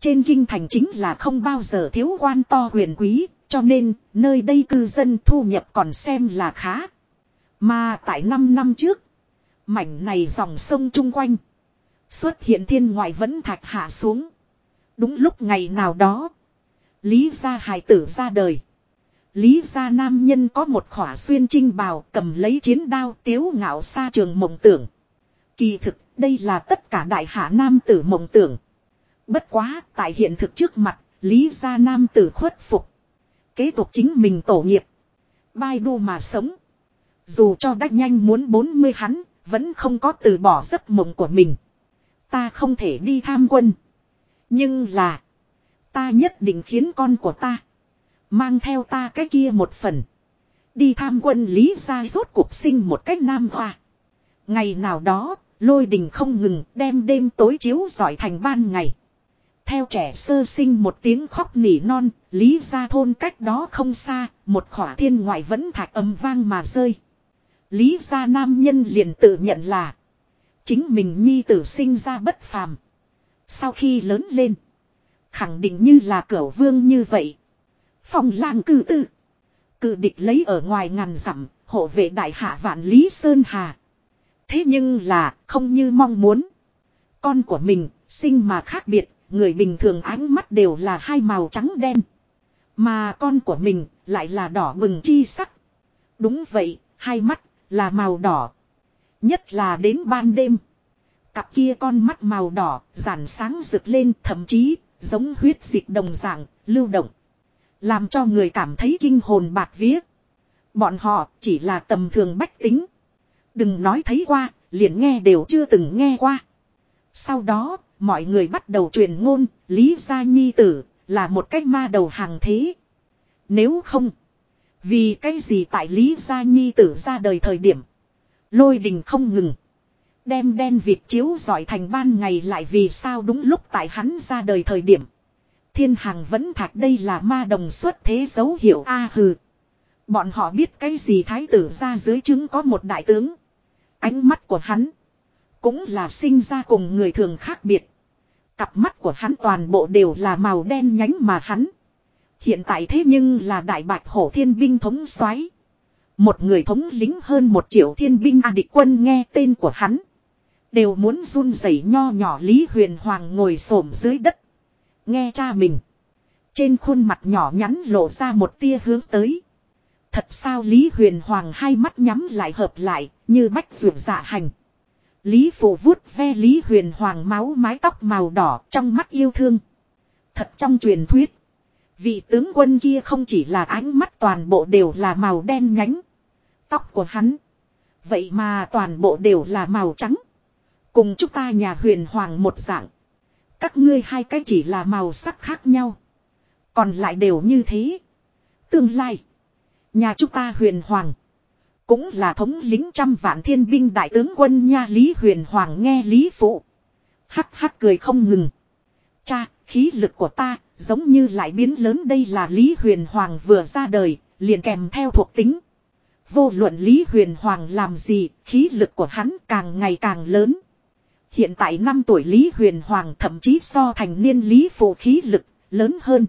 Trên kinh thành chính là không bao giờ thiếu quan to quyền quý, cho nên nơi đây cư dân thu nhập còn xem là khá. Mà tại 5 năm trước, mảnh này dòng sông chung quanh, xuất hiện thiên ngoại vẫn thạch hạ xuống. Đúng lúc ngày nào đó, Lý gia hài tử ra đời. Lý gia nam nhân có một khỏa xuyên trinh bào cầm lấy chiến đao tiếu ngạo xa trường mộng tưởng. Kỳ thực đây là tất cả đại hạ nam tử mộng tưởng. Bất quá, tại hiện thực trước mặt, lý gia nam tử khuất phục. Kế tục chính mình tổ nghiệp. Bai đu mà sống. Dù cho đắc nhanh muốn 40 hắn, vẫn không có từ bỏ giấc mộng của mình. Ta không thể đi tham quân. Nhưng là, ta nhất định khiến con của ta mang theo ta cái kia một phần. Đi tham quân lý gia rốt cuộc sinh một cách nam hoa. Ngày nào đó, Lôi đình không ngừng đem đêm tối chiếu giỏi thành ban ngày. Theo trẻ sơ sinh một tiếng khóc nỉ non, lý ra thôn cách đó không xa, một khỏa thiên ngoại vẫn thạch âm vang mà rơi. Lý ra nam nhân liền tự nhận là chính mình nhi tử sinh ra bất phàm. Sau khi lớn lên, khẳng định như là cửa vương như vậy. Phòng lang cư tư. Cự địch lấy ở ngoài ngàn dặm, hộ vệ đại hạ vạn Lý Sơn Hà. Thế nhưng là, không như mong muốn. Con của mình, sinh mà khác biệt, người bình thường ánh mắt đều là hai màu trắng đen. Mà con của mình, lại là đỏ bừng chi sắc. Đúng vậy, hai mắt, là màu đỏ. Nhất là đến ban đêm. Cặp kia con mắt màu đỏ, giản sáng rực lên thậm chí, giống huyết dịch đồng dạng, lưu động. Làm cho người cảm thấy kinh hồn bạc vía. Bọn họ chỉ là tầm thường bách tính. Đừng nói thấy qua, liền nghe đều chưa từng nghe qua. Sau đó, mọi người bắt đầu truyền ngôn, Lý Gia Nhi Tử, là một cách ma đầu hàng thế. Nếu không, vì cái gì tại Lý Gia Nhi Tử ra đời thời điểm, lôi đình không ngừng. Đem đen vịt chiếu giỏi thành ban ngày lại vì sao đúng lúc tại hắn ra đời thời điểm. Thiên hàng vẫn thạch đây là ma đồng xuất thế dấu hiệu A hừ. Bọn họ biết cái gì thái tử ra dưới chứng có một đại tướng. Ánh mắt của hắn. Cũng là sinh ra cùng người thường khác biệt. Cặp mắt của hắn toàn bộ đều là màu đen nhánh mà hắn. Hiện tại thế nhưng là đại bạch hổ thiên binh thống xoáy một người thống lính hơn một triệu thiên binh A địch quân nghe tên của hắn. Đều muốn run rẩy nho nhỏ Lý Huyền Hoàng ngồi xổm dưới đất. Nghe cha mình. Trên khuôn mặt nhỏ nhắn lộ ra một tia hướng tới. Thật sao Lý Huyền Hoàng hai mắt nhắm lại hợp lại, như bách ruột dạ hành. Lý Phụ vuốt ve Lý Huyền Hoàng máu mái tóc màu đỏ trong mắt yêu thương. Thật trong truyền thuyết. Vị tướng quân kia không chỉ là ánh mắt toàn bộ đều là màu đen nhánh. Tóc của hắn. Vậy mà toàn bộ đều là màu trắng. Cùng chúng ta nhà huyền hoàng một dạng. Các ngươi hai cái chỉ là màu sắc khác nhau. Còn lại đều như thế. Tương lai. Nhà chúng ta huyền hoàng. Cũng là thống lính trăm vạn thiên binh đại tướng quân nha Lý huyền hoàng nghe Lý phụ. Hắc hắc cười không ngừng. Cha, khí lực của ta, giống như lại biến lớn đây là Lý huyền hoàng vừa ra đời, liền kèm theo thuộc tính. Vô luận Lý huyền hoàng làm gì, khí lực của hắn càng ngày càng lớn. Hiện tại năm tuổi Lý Huyền Hoàng thậm chí so thành niên Lý Phụ khí lực lớn hơn.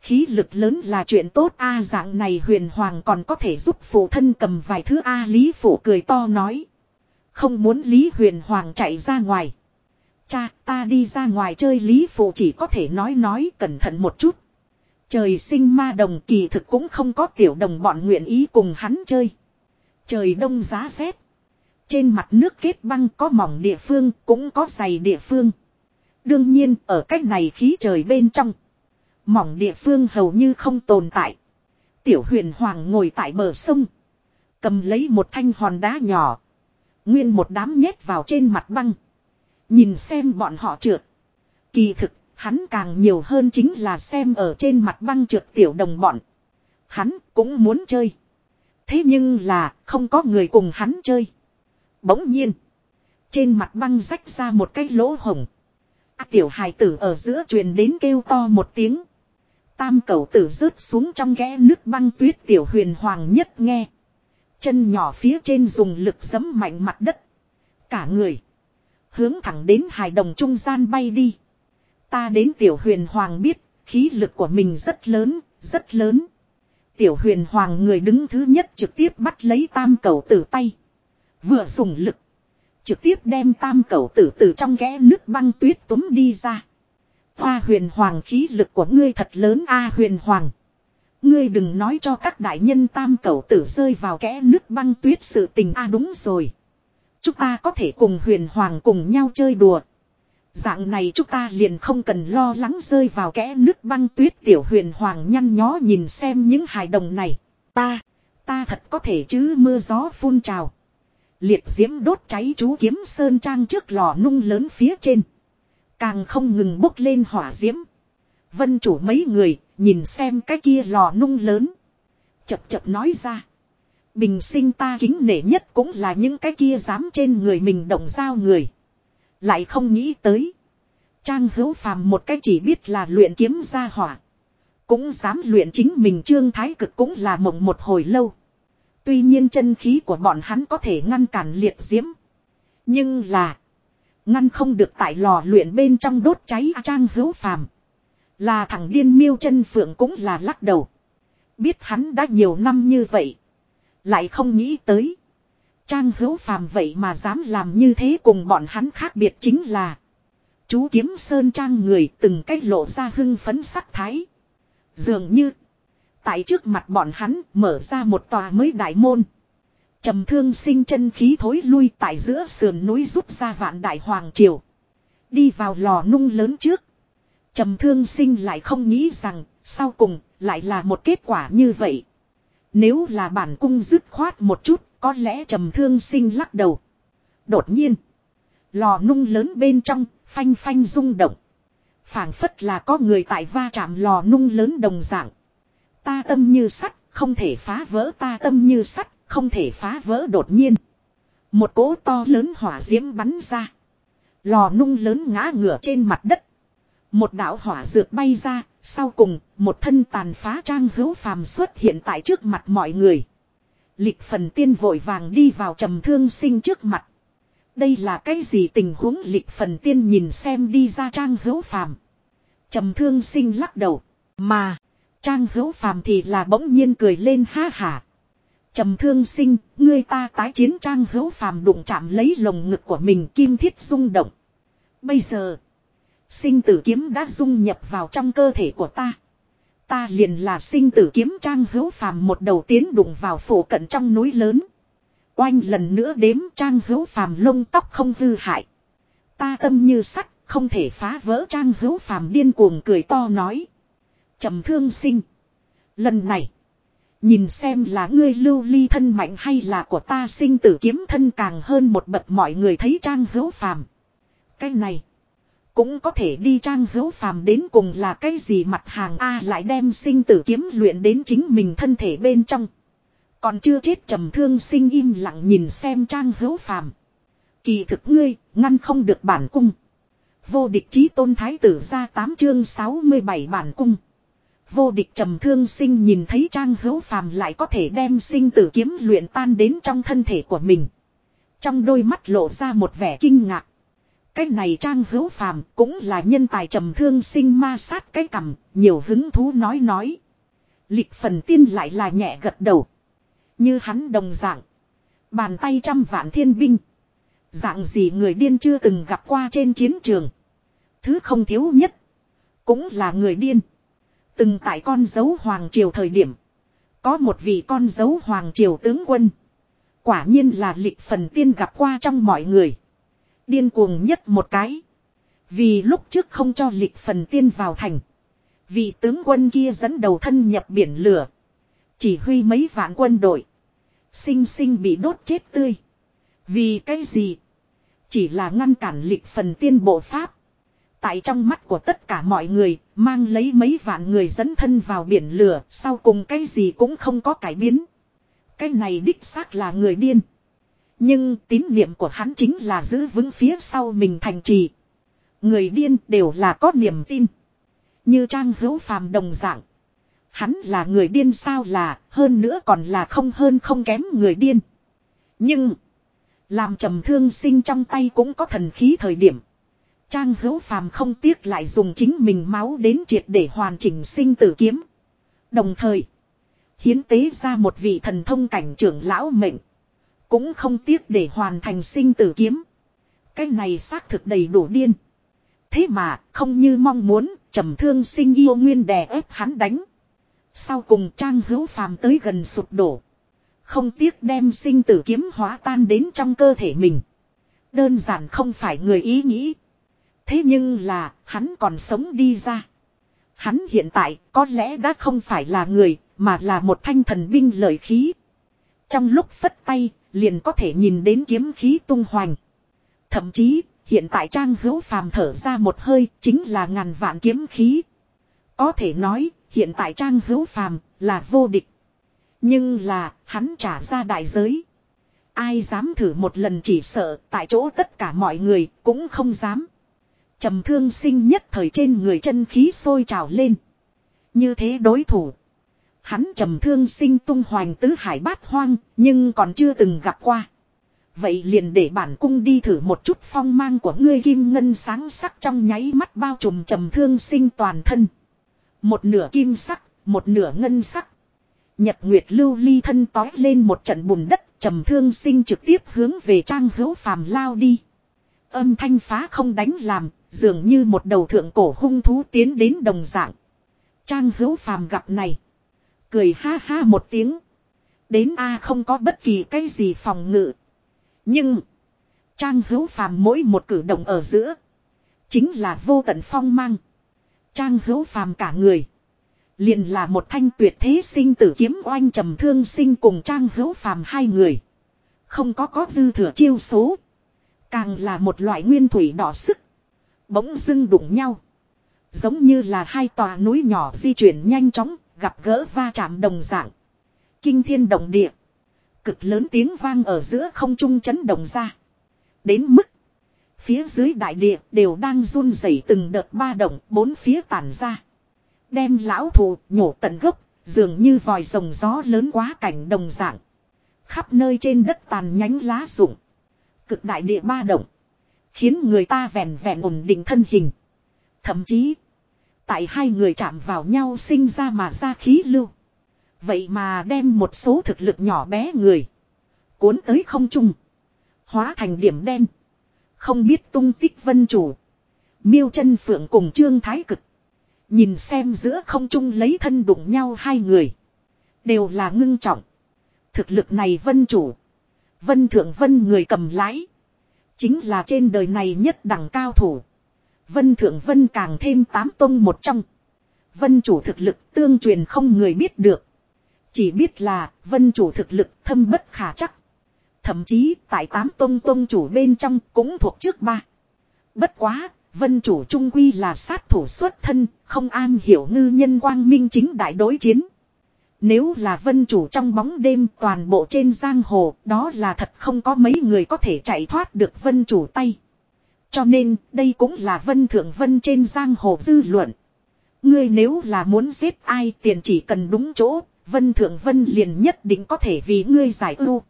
Khí lực lớn là chuyện tốt a dạng này Huyền Hoàng còn có thể giúp phụ thân cầm vài thứ a Lý Phụ cười to nói. Không muốn Lý Huyền Hoàng chạy ra ngoài. Cha, ta đi ra ngoài chơi Lý Phụ chỉ có thể nói nói cẩn thận một chút. Trời sinh ma đồng kỳ thực cũng không có tiểu đồng bọn nguyện ý cùng hắn chơi. Trời đông giá rét. Trên mặt nước kết băng có mỏng địa phương, cũng có dày địa phương. Đương nhiên, ở cách này khí trời bên trong. Mỏng địa phương hầu như không tồn tại. Tiểu huyền hoàng ngồi tại bờ sông. Cầm lấy một thanh hòn đá nhỏ. Nguyên một đám nhét vào trên mặt băng. Nhìn xem bọn họ trượt. Kỳ thực, hắn càng nhiều hơn chính là xem ở trên mặt băng trượt tiểu đồng bọn. Hắn cũng muốn chơi. Thế nhưng là không có người cùng hắn chơi. Bỗng nhiên. Trên mặt băng rách ra một cái lỗ hồng. À, tiểu hài tử ở giữa truyền đến kêu to một tiếng. Tam cầu tử rớt xuống trong kẽ nước băng tuyết tiểu huyền hoàng nhất nghe. Chân nhỏ phía trên dùng lực giấm mạnh mặt đất. Cả người. Hướng thẳng đến hài đồng trung gian bay đi. Ta đến tiểu huyền hoàng biết, khí lực của mình rất lớn, rất lớn. Tiểu huyền hoàng người đứng thứ nhất trực tiếp bắt lấy tam cầu tử tay. Vừa dùng lực. Trực tiếp đem tam cẩu tử từ trong ghé nước băng tuyết túm đi ra. Hoa huyền hoàng khí lực của ngươi thật lớn a huyền hoàng. Ngươi đừng nói cho các đại nhân tam cẩu tử rơi vào kẽ nước băng tuyết sự tình a đúng rồi. Chúng ta có thể cùng huyền hoàng cùng nhau chơi đùa. Dạng này chúng ta liền không cần lo lắng rơi vào kẽ nước băng tuyết tiểu huyền hoàng nhăn nhó nhìn xem những hài đồng này. Ta, ta thật có thể chứ mưa gió phun trào. Liệt diễm đốt cháy chú kiếm sơn trang trước lò nung lớn phía trên. Càng không ngừng bốc lên hỏa diễm. Vân chủ mấy người, nhìn xem cái kia lò nung lớn. Chập chập nói ra. Bình sinh ta kính nể nhất cũng là những cái kia dám trên người mình động dao người. Lại không nghĩ tới. Trang hữu phàm một cách chỉ biết là luyện kiếm ra hỏa. Cũng dám luyện chính mình trương thái cực cũng là mộng một hồi lâu. Tuy nhiên chân khí của bọn hắn có thể ngăn cản liệt diễm. Nhưng là. Ngăn không được tại lò luyện bên trong đốt cháy trang hữu phàm. Là thằng điên miêu chân phượng cũng là lắc đầu. Biết hắn đã nhiều năm như vậy. Lại không nghĩ tới. Trang hữu phàm vậy mà dám làm như thế cùng bọn hắn khác biệt chính là. Chú kiếm sơn trang người từng cách lộ ra hưng phấn sắc thái. Dường như. Tại trước mặt bọn hắn mở ra một tòa mới đại môn. trầm thương sinh chân khí thối lui tại giữa sườn núi rút ra vạn đại hoàng triều. Đi vào lò nung lớn trước. trầm thương sinh lại không nghĩ rằng, sau cùng, lại là một kết quả như vậy. Nếu là bản cung dứt khoát một chút có lẽ trầm thương sinh lắc đầu. Đột nhiên. Lò nung lớn bên trong phanh phanh rung động phảng phất là có người tại va chạm lò nung lớn đồng dạng. Ta tâm như sắt, không thể phá vỡ ta tâm như sắt, không thể phá vỡ đột nhiên. Một cỗ to lớn hỏa diễm bắn ra. Lò nung lớn ngã ngửa trên mặt đất. Một đạo hỏa dược bay ra, sau cùng, một thân tàn phá trang hữu phàm xuất hiện tại trước mặt mọi người. Lịch phần tiên vội vàng đi vào trầm thương sinh trước mặt. Đây là cái gì tình huống lịch phần tiên nhìn xem đi ra trang hữu phàm. trầm thương sinh lắc đầu. Mà, trang hữu phàm thì là bỗng nhiên cười lên ha hả. trầm thương sinh, ngươi ta tái chiến trang hữu phàm đụng chạm lấy lồng ngực của mình kim thiết rung động. Bây giờ, sinh tử kiếm đã dung nhập vào trong cơ thể của ta. Ta liền là sinh tử kiếm trang hữu phàm một đầu tiến đụng vào phổ cận trong núi lớn. Oanh lần nữa đếm trang hữu phàm lông tóc không hư hại. Ta tâm như sắt, không thể phá vỡ trang hữu phàm điên cuồng cười to nói. trầm thương sinh. Lần này. Nhìn xem là ngươi lưu ly thân mạnh hay là của ta sinh tử kiếm thân càng hơn một bậc mọi người thấy trang hữu phàm. Cái này. Cũng có thể đi trang hữu phàm đến cùng là cái gì mặt hàng A lại đem sinh tử kiếm luyện đến chính mình thân thể bên trong. Còn chưa chết trầm thương sinh im lặng nhìn xem trang hữu phàm. Kỳ thực ngươi, ngăn không được bản cung. Vô địch chí tôn thái tử ra 8 chương 67 bản cung. Vô địch trầm thương sinh nhìn thấy trang hữu phàm lại có thể đem sinh tử kiếm luyện tan đến trong thân thể của mình. Trong đôi mắt lộ ra một vẻ kinh ngạc. Cái này trang hữu phàm cũng là nhân tài trầm thương sinh ma sát cái cằm, nhiều hứng thú nói nói. Lịch phần tiên lại là nhẹ gật đầu. Như hắn đồng dạng. Bàn tay trăm vạn thiên binh. Dạng gì người điên chưa từng gặp qua trên chiến trường. Thứ không thiếu nhất. Cũng là người điên. Từng tại con dấu Hoàng Triều thời điểm. Có một vị con dấu Hoàng Triều tướng quân. Quả nhiên là lịch phần tiên gặp qua trong mọi người. Điên cuồng nhất một cái. Vì lúc trước không cho lịch phần tiên vào thành. Vì tướng quân kia dẫn đầu thân nhập biển lửa. Chỉ huy mấy vạn quân đội. Sinh sinh bị đốt chết tươi. Vì cái gì? Chỉ là ngăn cản lịch phần tiên bộ pháp. Tại trong mắt của tất cả mọi người, mang lấy mấy vạn người dẫn thân vào biển lửa, sau cùng cái gì cũng không có cải biến. Cái này đích xác là người điên. Nhưng tín niệm của hắn chính là giữ vững phía sau mình thành trì. Người điên đều là có niềm tin. Như Trang hữu phàm đồng dạng. Hắn là người điên sao là, hơn nữa còn là không hơn không kém người điên. Nhưng, làm trầm thương sinh trong tay cũng có thần khí thời điểm. Trang hữu phàm không tiếc lại dùng chính mình máu đến triệt để hoàn chỉnh sinh tử kiếm. Đồng thời, hiến tế ra một vị thần thông cảnh trưởng lão mệnh. Cũng không tiếc để hoàn thành sinh tử kiếm. Cái này xác thực đầy đủ điên. Thế mà, không như mong muốn, trầm thương sinh yêu nguyên đè ép hắn đánh. Sau cùng trang hữu phàm tới gần sụp đổ. Không tiếc đem sinh tử kiếm hóa tan đến trong cơ thể mình. Đơn giản không phải người ý nghĩ. Thế nhưng là, hắn còn sống đi ra. Hắn hiện tại có lẽ đã không phải là người, mà là một thanh thần binh lợi khí. Trong lúc phất tay, liền có thể nhìn đến kiếm khí tung hoành. Thậm chí, hiện tại trang hữu phàm thở ra một hơi, chính là ngàn vạn kiếm khí. Có thể nói, Hiện tại Trang Hữu Phàm là vô địch. Nhưng là, hắn trả ra đại giới. Ai dám thử một lần chỉ sợ, tại chỗ tất cả mọi người cũng không dám. trầm thương sinh nhất thời trên người chân khí sôi trào lên. Như thế đối thủ. Hắn trầm thương sinh tung hoành tứ hải bát hoang, nhưng còn chưa từng gặp qua. Vậy liền để bản cung đi thử một chút phong mang của ngươi kim ngân sáng sắc trong nháy mắt bao trùm trầm thương sinh toàn thân. Một nửa kim sắc, một nửa ngân sắc. Nhật Nguyệt lưu ly thân tói lên một trận bùn đất trầm thương sinh trực tiếp hướng về trang hữu phàm lao đi. Âm thanh phá không đánh làm, dường như một đầu thượng cổ hung thú tiến đến đồng dạng. Trang hữu phàm gặp này. Cười ha ha một tiếng. Đến A không có bất kỳ cái gì phòng ngự. Nhưng. Trang hữu phàm mỗi một cử động ở giữa. Chính là vô tận phong mang. Trang hữu phàm cả người. Liền là một thanh tuyệt thế sinh tử kiếm oanh trầm thương sinh cùng trang hữu phàm hai người. Không có có dư thừa chiêu số. Càng là một loại nguyên thủy đỏ sức. Bỗng dưng đụng nhau. Giống như là hai tòa núi nhỏ di chuyển nhanh chóng, gặp gỡ va chạm đồng dạng. Kinh thiên động địa. Cực lớn tiếng vang ở giữa không trung chấn động ra. Đến mức. Phía dưới đại địa đều đang run rẩy từng đợt ba động bốn phía tản ra. Đem lão thù nhổ tận gốc, dường như vòi rồng gió lớn quá cảnh đồng dạng. Khắp nơi trên đất tàn nhánh lá rụng. Cực đại địa ba động. Khiến người ta vẹn vẹn ổn định thân hình. Thậm chí. Tại hai người chạm vào nhau sinh ra mà ra khí lưu. Vậy mà đem một số thực lực nhỏ bé người. Cuốn tới không trung. Hóa thành điểm đen. Không biết tung tích vân chủ. Miêu chân phượng cùng trương thái cực. Nhìn xem giữa không trung lấy thân đụng nhau hai người. Đều là ngưng trọng. Thực lực này vân chủ. Vân thượng vân người cầm lái. Chính là trên đời này nhất đẳng cao thủ. Vân thượng vân càng thêm tám tông một trong. Vân chủ thực lực tương truyền không người biết được. Chỉ biết là vân chủ thực lực thâm bất khả chắc. Thậm chí tại tám tông tông chủ bên trong cũng thuộc trước ba. Bất quá, vân chủ trung quy là sát thủ xuất thân, không an hiểu ngư nhân quang minh chính đại đối chiến. Nếu là vân chủ trong bóng đêm toàn bộ trên giang hồ, đó là thật không có mấy người có thể chạy thoát được vân chủ tay. Cho nên, đây cũng là vân thượng vân trên giang hồ dư luận. Ngươi nếu là muốn giết ai tiền chỉ cần đúng chỗ, vân thượng vân liền nhất định có thể vì ngươi giải ưu.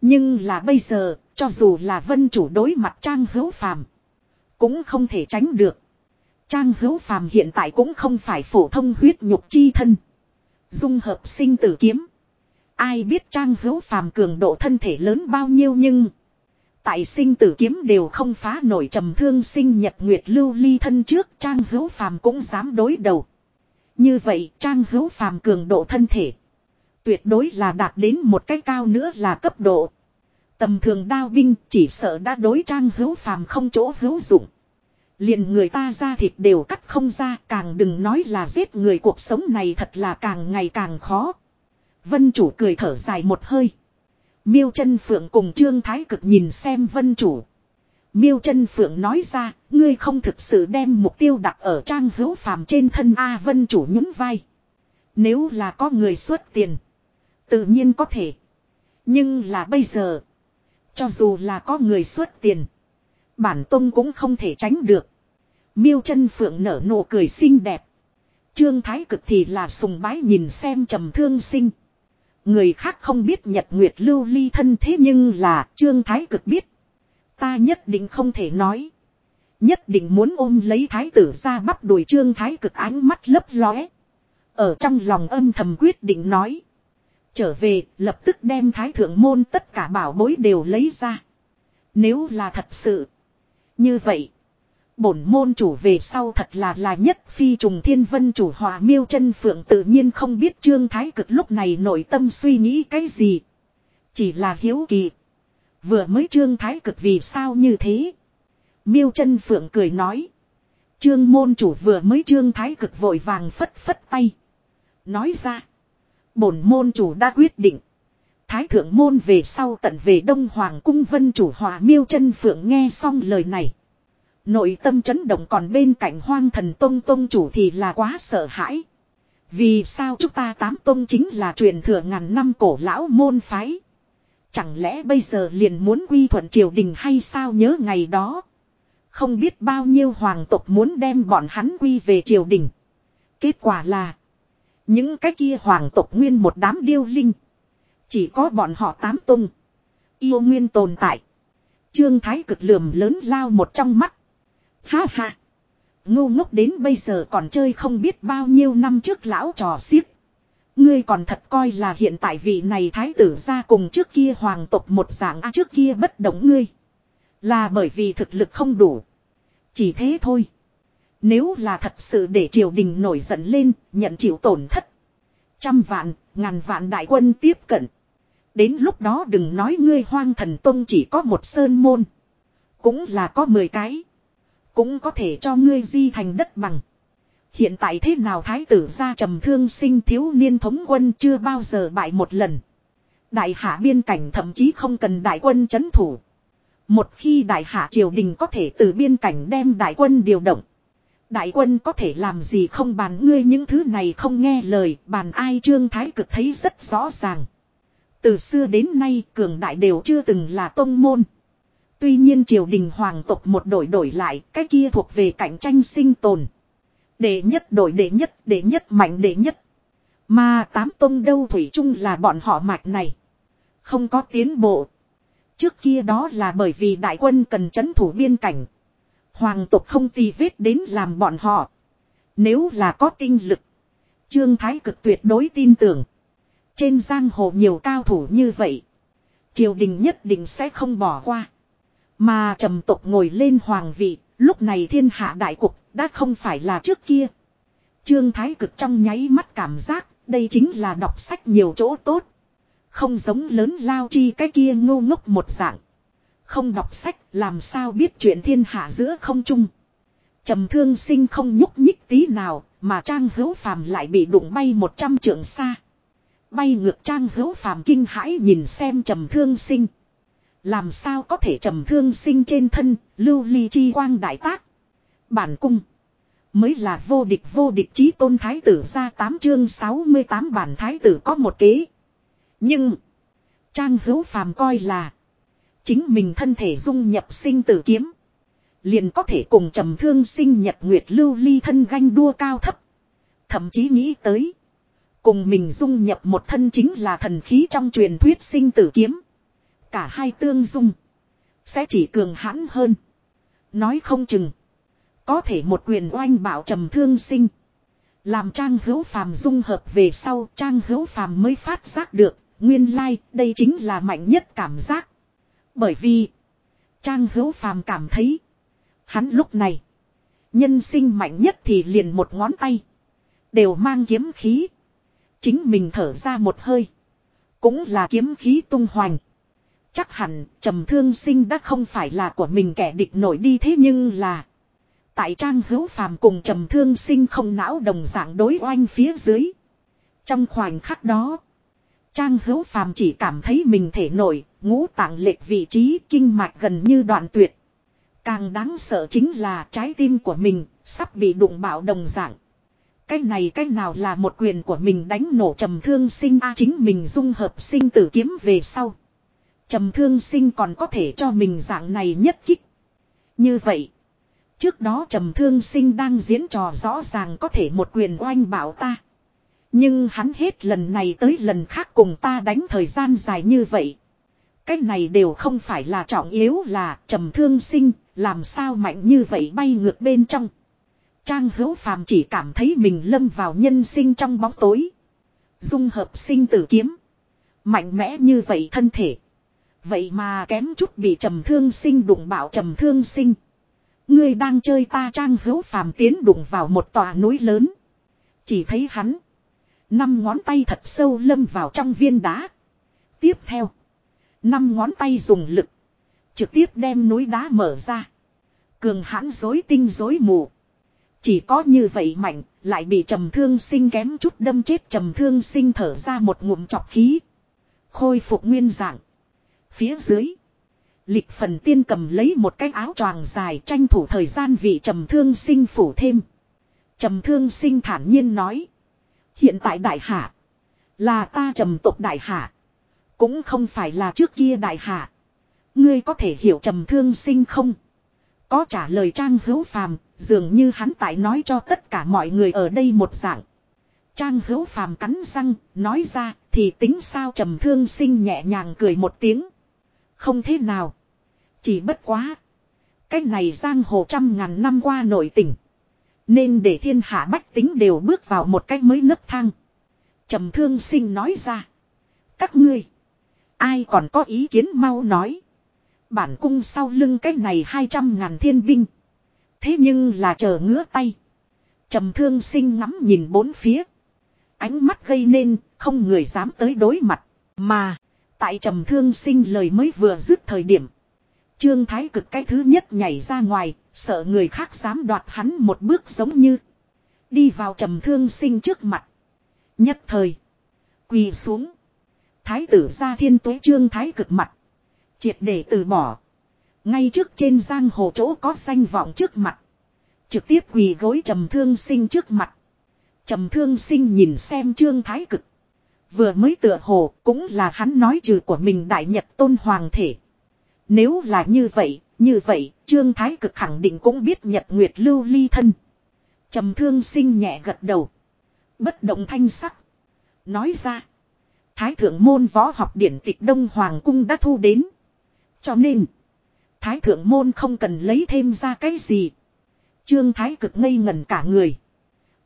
Nhưng là bây giờ, cho dù là vân chủ đối mặt trang hữu phàm, cũng không thể tránh được. Trang hữu phàm hiện tại cũng không phải phổ thông huyết nhục chi thân. Dung hợp sinh tử kiếm. Ai biết trang hữu phàm cường độ thân thể lớn bao nhiêu nhưng. Tại sinh tử kiếm đều không phá nổi trầm thương sinh nhật nguyệt lưu ly thân trước, trang hữu phàm cũng dám đối đầu. Như vậy, trang hữu phàm cường độ thân thể. Tuyệt đối là đạt đến một cái cao nữa là cấp độ. Tầm thường đao binh, chỉ sợ đã đối trang hữu phàm không chỗ hữu dụng. Liền người ta ra thịt đều cắt không ra, càng đừng nói là giết người, cuộc sống này thật là càng ngày càng khó. Vân chủ cười thở dài một hơi. Miêu chân phượng cùng trương thái cực nhìn xem vân chủ. Miêu chân phượng nói ra, ngươi không thực sự đem mục tiêu đặt ở trang hữu phàm trên thân A vân chủ nhún vai. Nếu là có người xuất tiền, tự nhiên có thể. Nhưng là bây giờ, cho dù là có người xuất tiền, bản tông cũng không thể tránh được. Miêu chân phượng nở nụ cười xinh đẹp. Trương Thái cực thì là sùng bái nhìn xem trầm thương sinh. Người khác không biết nhật nguyệt lưu ly thân thế nhưng là Trương Thái cực biết. Ta nhất định không thể nói. Nhất định muốn ôm lấy thái tử ra bắt đuổi Trương Thái cực ánh mắt lấp lóe. Ở trong lòng âm thầm quyết định nói. Trở về, lập tức đem thái thượng môn tất cả bảo bối đều lấy ra. Nếu là thật sự. Như vậy. Bổn môn chủ về sau thật là là nhất phi trùng thiên vân chủ hòa miêu chân phượng tự nhiên không biết trương thái cực lúc này nội tâm suy nghĩ cái gì. Chỉ là hiếu kỳ. Vừa mới trương thái cực vì sao như thế. Miêu chân phượng cười nói. Trương môn chủ vừa mới trương thái cực vội vàng phất phất tay. Nói ra. Bổn môn chủ đã quyết định. Thái thượng môn về sau tận về Đông Hoàng cung vân chủ hòa miêu chân phượng nghe xong lời này. Nội tâm chấn động còn bên cạnh hoang thần tông tông chủ thì là quá sợ hãi. Vì sao chúng ta tám tông chính là truyền thừa ngàn năm cổ lão môn phái. Chẳng lẽ bây giờ liền muốn quy thuận triều đình hay sao nhớ ngày đó. Không biết bao nhiêu hoàng tộc muốn đem bọn hắn quy về triều đình. Kết quả là. Những cái kia hoàng tộc nguyên một đám điêu linh. Chỉ có bọn họ tám tung. Yêu nguyên tồn tại. Trương Thái cực lườm lớn lao một trong mắt. Ha ha. Ngu ngốc đến bây giờ còn chơi không biết bao nhiêu năm trước lão trò xiếc. Ngươi còn thật coi là hiện tại vị này thái tử ra cùng trước kia hoàng tộc một dạng a trước kia bất động ngươi. Là bởi vì thực lực không đủ. Chỉ thế thôi. Nếu là thật sự để triều đình nổi giận lên, nhận chịu tổn thất. Trăm vạn, ngàn vạn đại quân tiếp cận. Đến lúc đó đừng nói ngươi hoang thần tông chỉ có một sơn môn. Cũng là có mười cái. Cũng có thể cho ngươi di thành đất bằng. Hiện tại thế nào thái tử ra trầm thương sinh thiếu niên thống quân chưa bao giờ bại một lần. Đại hạ biên cảnh thậm chí không cần đại quân chấn thủ. Một khi đại hạ triều đình có thể từ biên cảnh đem đại quân điều động. Đại quân có thể làm gì không bàn ngươi những thứ này không nghe lời, bàn ai trương thái cực thấy rất rõ ràng. Từ xưa đến nay cường đại đều chưa từng là tông môn. Tuy nhiên triều đình hoàng tộc một đổi đổi lại cái kia thuộc về cạnh tranh sinh tồn. Đệ nhất đổi đệ nhất, đệ nhất mạnh đệ nhất. Mà tám tông đâu thủy chung là bọn họ mạch này. Không có tiến bộ. Trước kia đó là bởi vì đại quân cần chấn thủ biên cảnh. Hoàng tộc không tì vết đến làm bọn họ. Nếu là có tinh lực. Trương Thái cực tuyệt đối tin tưởng. Trên giang hồ nhiều cao thủ như vậy. Triều đình nhất định sẽ không bỏ qua. Mà trầm tộc ngồi lên hoàng vị. Lúc này thiên hạ đại cục đã không phải là trước kia. Trương Thái cực trong nháy mắt cảm giác, đây chính là đọc sách nhiều chỗ tốt. Không giống lớn lao chi cái kia ngô ngốc một dạng. Không đọc sách, làm sao biết chuyện thiên hạ giữa không chung. trầm thương sinh không nhúc nhích tí nào, mà trang hữu phàm lại bị đụng bay một trăm trượng xa. Bay ngược trang hữu phàm kinh hãi nhìn xem trầm thương sinh. Làm sao có thể trầm thương sinh trên thân, lưu ly chi quang đại tác. Bản cung. Mới là vô địch vô địch chí tôn thái tử ra tám chương 68 bản thái tử có một kế. Nhưng. Trang hữu phàm coi là. Chính mình thân thể dung nhập sinh tử kiếm. Liền có thể cùng trầm thương sinh nhật nguyệt lưu ly thân ganh đua cao thấp. Thậm chí nghĩ tới. Cùng mình dung nhập một thân chính là thần khí trong truyền thuyết sinh tử kiếm. Cả hai tương dung. Sẽ chỉ cường hãn hơn. Nói không chừng. Có thể một quyền oanh bảo trầm thương sinh. Làm trang hữu phàm dung hợp về sau trang hữu phàm mới phát giác được. Nguyên lai like, đây chính là mạnh nhất cảm giác. Bởi vì. Trang hữu phàm cảm thấy. Hắn lúc này. Nhân sinh mạnh nhất thì liền một ngón tay. Đều mang kiếm khí. Chính mình thở ra một hơi. Cũng là kiếm khí tung hoành. Chắc hẳn trầm thương sinh đã không phải là của mình kẻ địch nổi đi thế nhưng là. Tại trang hữu phàm cùng trầm thương sinh không não đồng dạng đối oanh phía dưới. Trong khoảnh khắc đó. Trang hữu phàm chỉ cảm thấy mình thể nổi, ngũ tạng lệch vị trí kinh mạch gần như đoạn tuyệt. Càng đáng sợ chính là trái tim của mình, sắp bị đụng bạo đồng dạng. Cái này cái nào là một quyền của mình đánh nổ trầm thương sinh a chính mình dung hợp sinh tử kiếm về sau. Trầm thương sinh còn có thể cho mình dạng này nhất kích. Như vậy. Trước đó trầm thương sinh đang diễn trò rõ ràng có thể một quyền oanh bảo ta. Nhưng hắn hết lần này tới lần khác cùng ta đánh thời gian dài như vậy. Cái này đều không phải là trọng yếu là trầm thương sinh, làm sao mạnh như vậy bay ngược bên trong. Trang hữu phàm chỉ cảm thấy mình lâm vào nhân sinh trong bóng tối. Dung hợp sinh tử kiếm. Mạnh mẽ như vậy thân thể. Vậy mà kém chút bị trầm thương sinh đụng bạo trầm thương sinh. Ngươi đang chơi ta trang hữu phàm tiến đụng vào một tòa núi lớn. Chỉ thấy hắn. Năm ngón tay thật sâu lâm vào trong viên đá. Tiếp theo. Năm ngón tay dùng lực. Trực tiếp đem núi đá mở ra. Cường hãn dối tinh dối mù. Chỉ có như vậy mạnh, lại bị trầm thương sinh kém chút đâm chết trầm thương sinh thở ra một ngụm chọc khí. Khôi phục nguyên dạng. Phía dưới. Lịch phần tiên cầm lấy một cái áo choàng dài tranh thủ thời gian vì trầm thương sinh phủ thêm. Trầm thương sinh thản nhiên nói. Hiện tại đại hạ. Là ta trầm tộc đại hạ. Cũng không phải là trước kia đại hạ. Ngươi có thể hiểu trầm thương sinh không? Có trả lời Trang Hữu Phàm, dường như hắn tại nói cho tất cả mọi người ở đây một dạng. Trang Hữu Phàm cắn răng, nói ra, thì tính sao trầm thương sinh nhẹ nhàng cười một tiếng. Không thế nào. Chỉ bất quá. Cái này giang hồ trăm ngàn năm qua nổi tình. Nên để thiên hạ bách tính đều bước vào một cách mới nấc thang. trầm thương sinh nói ra. Các ngươi. Ai còn có ý kiến mau nói. Bản cung sau lưng cái này hai trăm ngàn thiên binh. Thế nhưng là chờ ngứa tay. trầm thương sinh ngắm nhìn bốn phía. Ánh mắt gây nên, không người dám tới đối mặt. Mà, tại trầm thương sinh lời mới vừa dứt thời điểm. Trương Thái cực cái thứ nhất nhảy ra ngoài, sợ người khác dám đoạt hắn một bước giống như. Đi vào trầm thương sinh trước mặt. Nhất thời. Quỳ xuống. Thái tử ra thiên tuế trương thái cực mặt. Triệt để từ bỏ. Ngay trước trên giang hồ chỗ có danh vọng trước mặt. Trực tiếp quỳ gối trầm thương sinh trước mặt. Trầm thương sinh nhìn xem trương thái cực. Vừa mới tựa hồ cũng là hắn nói trừ của mình đại nhật tôn hoàng thể. Nếu là như vậy, như vậy, trương thái cực khẳng định cũng biết nhật nguyệt lưu ly thân. Trầm thương sinh nhẹ gật đầu. Bất động thanh sắc. Nói ra. Thái thượng môn võ học điển tịch Đông Hoàng cung đã thu đến. Cho nên. Thái thượng môn không cần lấy thêm ra cái gì. Trương Thái cực ngây ngẩn cả người.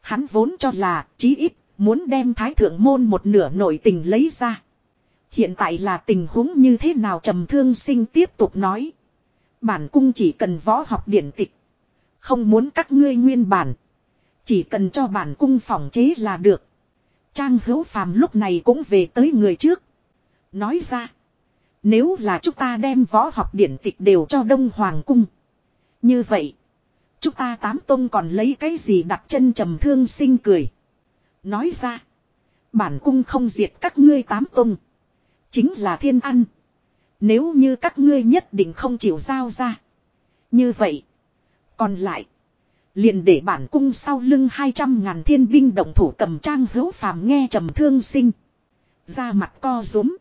Hắn vốn cho là chí ít muốn đem Thái thượng môn một nửa nội tình lấy ra. Hiện tại là tình huống như thế nào trầm thương sinh tiếp tục nói. Bản cung chỉ cần võ học điển tịch. Không muốn các ngươi nguyên bản. Chỉ cần cho bản cung phòng chế là được. Trang hữu phàm lúc này cũng về tới người trước. Nói ra. Nếu là chúng ta đem võ học điển tịch đều cho Đông Hoàng cung. Như vậy. Chúng ta tám tông còn lấy cái gì đặt chân trầm thương sinh cười. Nói ra. Bản cung không diệt các ngươi tám tông. Chính là thiên ăn. Nếu như các ngươi nhất định không chịu giao ra. Như vậy. Còn lại. Liền để bản cung sau lưng 200 ngàn thiên binh động thủ cầm trang hữu phàm nghe trầm thương sinh. Ra mặt co rúm.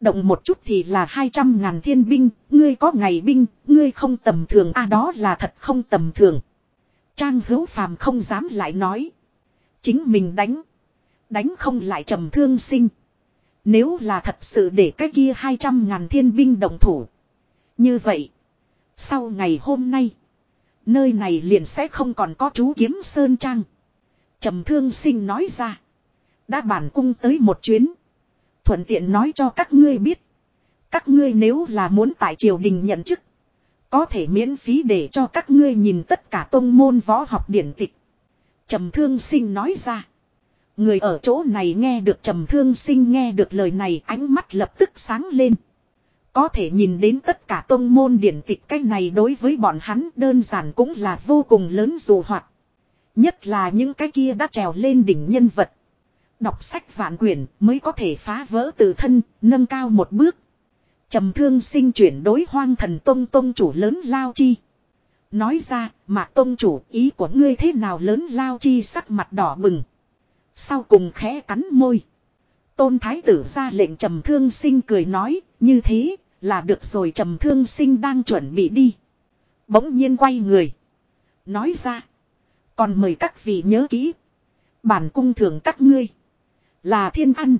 Động một chút thì là 200 ngàn thiên binh, ngươi có ngày binh, ngươi không tầm thường a à, đó là thật không tầm thường. Trang hữu phàm không dám lại nói. Chính mình đánh. Đánh không lại trầm thương sinh. Nếu là thật sự để cái kia 200 ngàn thiên binh động thủ. Như vậy. Sau ngày hôm nay. Nơi này liền sẽ không còn có chú kiếm sơn trang. trầm thương sinh nói ra. Đã bản cung tới một chuyến. Thuận tiện nói cho các ngươi biết. Các ngươi nếu là muốn tại triều đình nhận chức. Có thể miễn phí để cho các ngươi nhìn tất cả tông môn võ học điển tịch trầm thương sinh nói ra. Người ở chỗ này nghe được trầm thương sinh nghe được lời này ánh mắt lập tức sáng lên. Có thể nhìn đến tất cả tông môn điển tịch cách này đối với bọn hắn đơn giản cũng là vô cùng lớn dù hoạt. Nhất là những cái kia đã trèo lên đỉnh nhân vật. Đọc sách vạn quyển mới có thể phá vỡ tự thân, nâng cao một bước. trầm thương sinh chuyển đối hoang thần tông tông chủ lớn lao chi. Nói ra, mà tông chủ ý của ngươi thế nào lớn lao chi sắc mặt đỏ bừng. Sau cùng khẽ cắn môi. Tôn thái tử ra lệnh trầm thương sinh cười nói, như thế, là được rồi trầm thương sinh đang chuẩn bị đi. Bỗng nhiên quay người. Nói ra. Còn mời các vị nhớ kỹ. Bản cung thưởng các ngươi. Là thiên ăn.